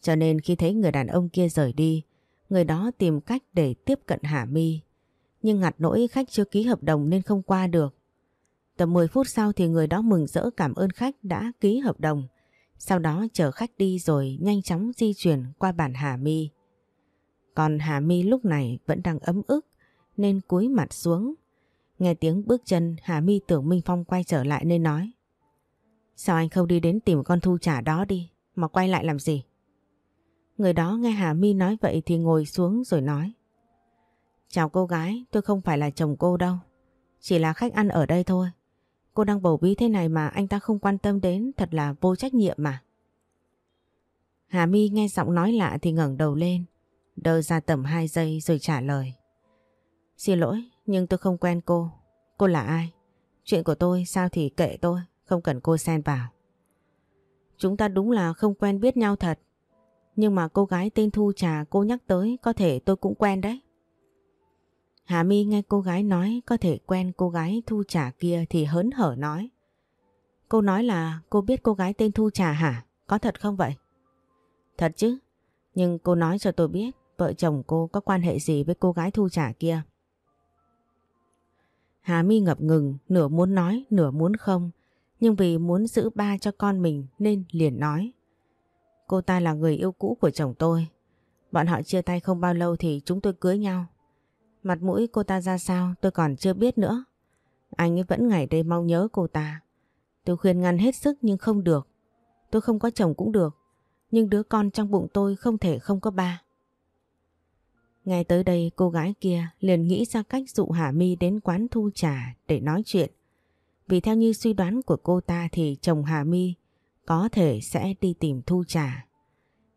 Cho nên khi thấy người đàn ông kia rời đi, người đó tìm cách để tiếp cận Hà My. Nhưng ngặt nỗi khách chưa ký hợp đồng nên không qua được. Tầm 10 phút sau thì người đó mừng rỡ cảm ơn khách đã ký hợp đồng. Sau đó chờ khách đi rồi nhanh chóng di chuyển qua bản Hà Mi. Còn Hà Mi lúc này vẫn đang ấm ức, nên cúi mặt xuống. Nghe tiếng bước chân, Hà Mi tưởng Minh Phong quay trở lại nên nói. Sao anh không đi đến tìm con thu trả đó đi, mà quay lại làm gì? Người đó nghe Hà Mi nói vậy thì ngồi xuống rồi nói. Chào cô gái, tôi không phải là chồng cô đâu. Chỉ là khách ăn ở đây thôi. Cô đang bầu bí thế này mà anh ta không quan tâm đến thật là vô trách nhiệm mà. Hà My nghe giọng nói lạ thì ngẩng đầu lên, đơ ra tầm 2 giây rồi trả lời. Xin lỗi, nhưng tôi không quen cô. Cô là ai? Chuyện của tôi sao thì kệ tôi, không cần cô xen vào. Chúng ta đúng là không quen biết nhau thật. Nhưng mà cô gái tên Thu Trà cô nhắc tới có thể tôi cũng quen đấy. Hà My nghe cô gái nói có thể quen cô gái Thu Trà kia thì hớn hở nói. Cô nói là cô biết cô gái tên Thu Trà hả? Có thật không vậy? Thật chứ, nhưng cô nói cho tôi biết vợ chồng cô có quan hệ gì với cô gái Thu Trà kia. Hà My ngập ngừng, nửa muốn nói, nửa muốn không. Nhưng vì muốn giữ ba cho con mình nên liền nói. Cô ta là người yêu cũ của chồng tôi. Bọn họ chia tay không bao lâu thì chúng tôi cưới nhau. Mặt mũi cô ta ra sao, tôi còn chưa biết nữa. Anh ấy vẫn ngày đây mong nhớ cô ta. Tôi khuyên ngăn hết sức nhưng không được. Tôi không có chồng cũng được. Nhưng đứa con trong bụng tôi không thể không có ba. Ngay tới đây, cô gái kia liền nghĩ ra cách dụ Hà My đến quán thu trà để nói chuyện. Vì theo như suy đoán của cô ta thì chồng Hà My có thể sẽ đi tìm thu trà.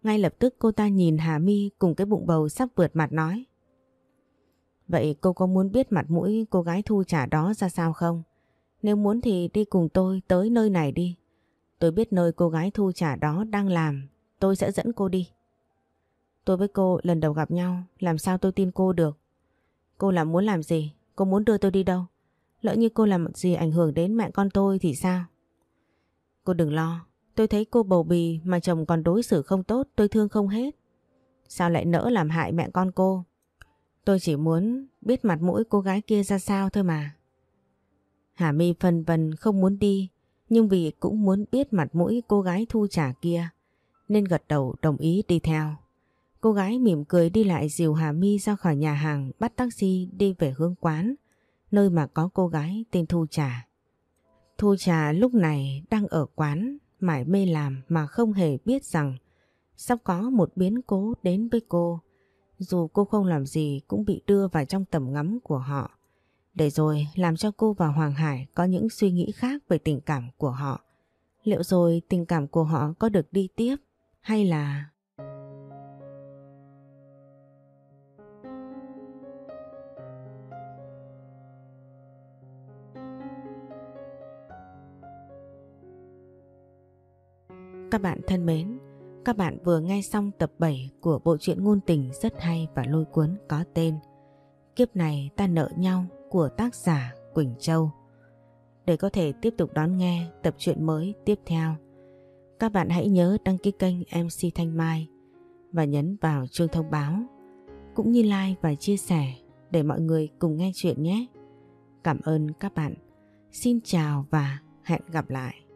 Ngay lập tức cô ta nhìn Hà My cùng cái bụng bầu sắp vượt mặt nói. Vậy cô có muốn biết mặt mũi cô gái thu trả đó ra sao không? Nếu muốn thì đi cùng tôi tới nơi này đi. Tôi biết nơi cô gái thu trả đó đang làm, tôi sẽ dẫn cô đi. Tôi với cô lần đầu gặp nhau, làm sao tôi tin cô được? Cô làm muốn làm gì? Cô muốn đưa tôi đi đâu? Lỡ như cô làm gì ảnh hưởng đến mẹ con tôi thì sao? Cô đừng lo, tôi thấy cô bầu bì mà chồng còn đối xử không tốt tôi thương không hết. Sao lại nỡ làm hại mẹ con cô? Tôi chỉ muốn biết mặt mũi cô gái kia ra sao thôi mà. Hà My phần vần không muốn đi, nhưng vì cũng muốn biết mặt mũi cô gái thu trả kia, nên gật đầu đồng ý đi theo. Cô gái mỉm cười đi lại dìu Hà My ra khỏi nhà hàng bắt taxi đi về hướng quán, nơi mà có cô gái tên Thu Trà. Thu Trà lúc này đang ở quán, mải mê làm mà không hề biết rằng sắp có một biến cố đến với cô. Dù cô không làm gì cũng bị đưa vào trong tầm ngắm của họ. Để rồi làm cho cô và Hoàng Hải có những suy nghĩ khác về tình cảm của họ. Liệu rồi tình cảm của họ có được đi tiếp hay là... Các bạn thân mến, các bạn vừa nghe xong tập 7 của bộ truyện ngôn tình rất hay và lôi cuốn có tên Kiếp này ta nợ nhau của tác giả Quỳnh Châu. Để có thể tiếp tục đón nghe tập truyện mới tiếp theo, các bạn hãy nhớ đăng ký kênh MC Thanh Mai và nhấn vào chuông thông báo, cũng như like và chia sẻ để mọi người cùng nghe chuyện nhé. Cảm ơn các bạn. Xin chào và hẹn gặp lại.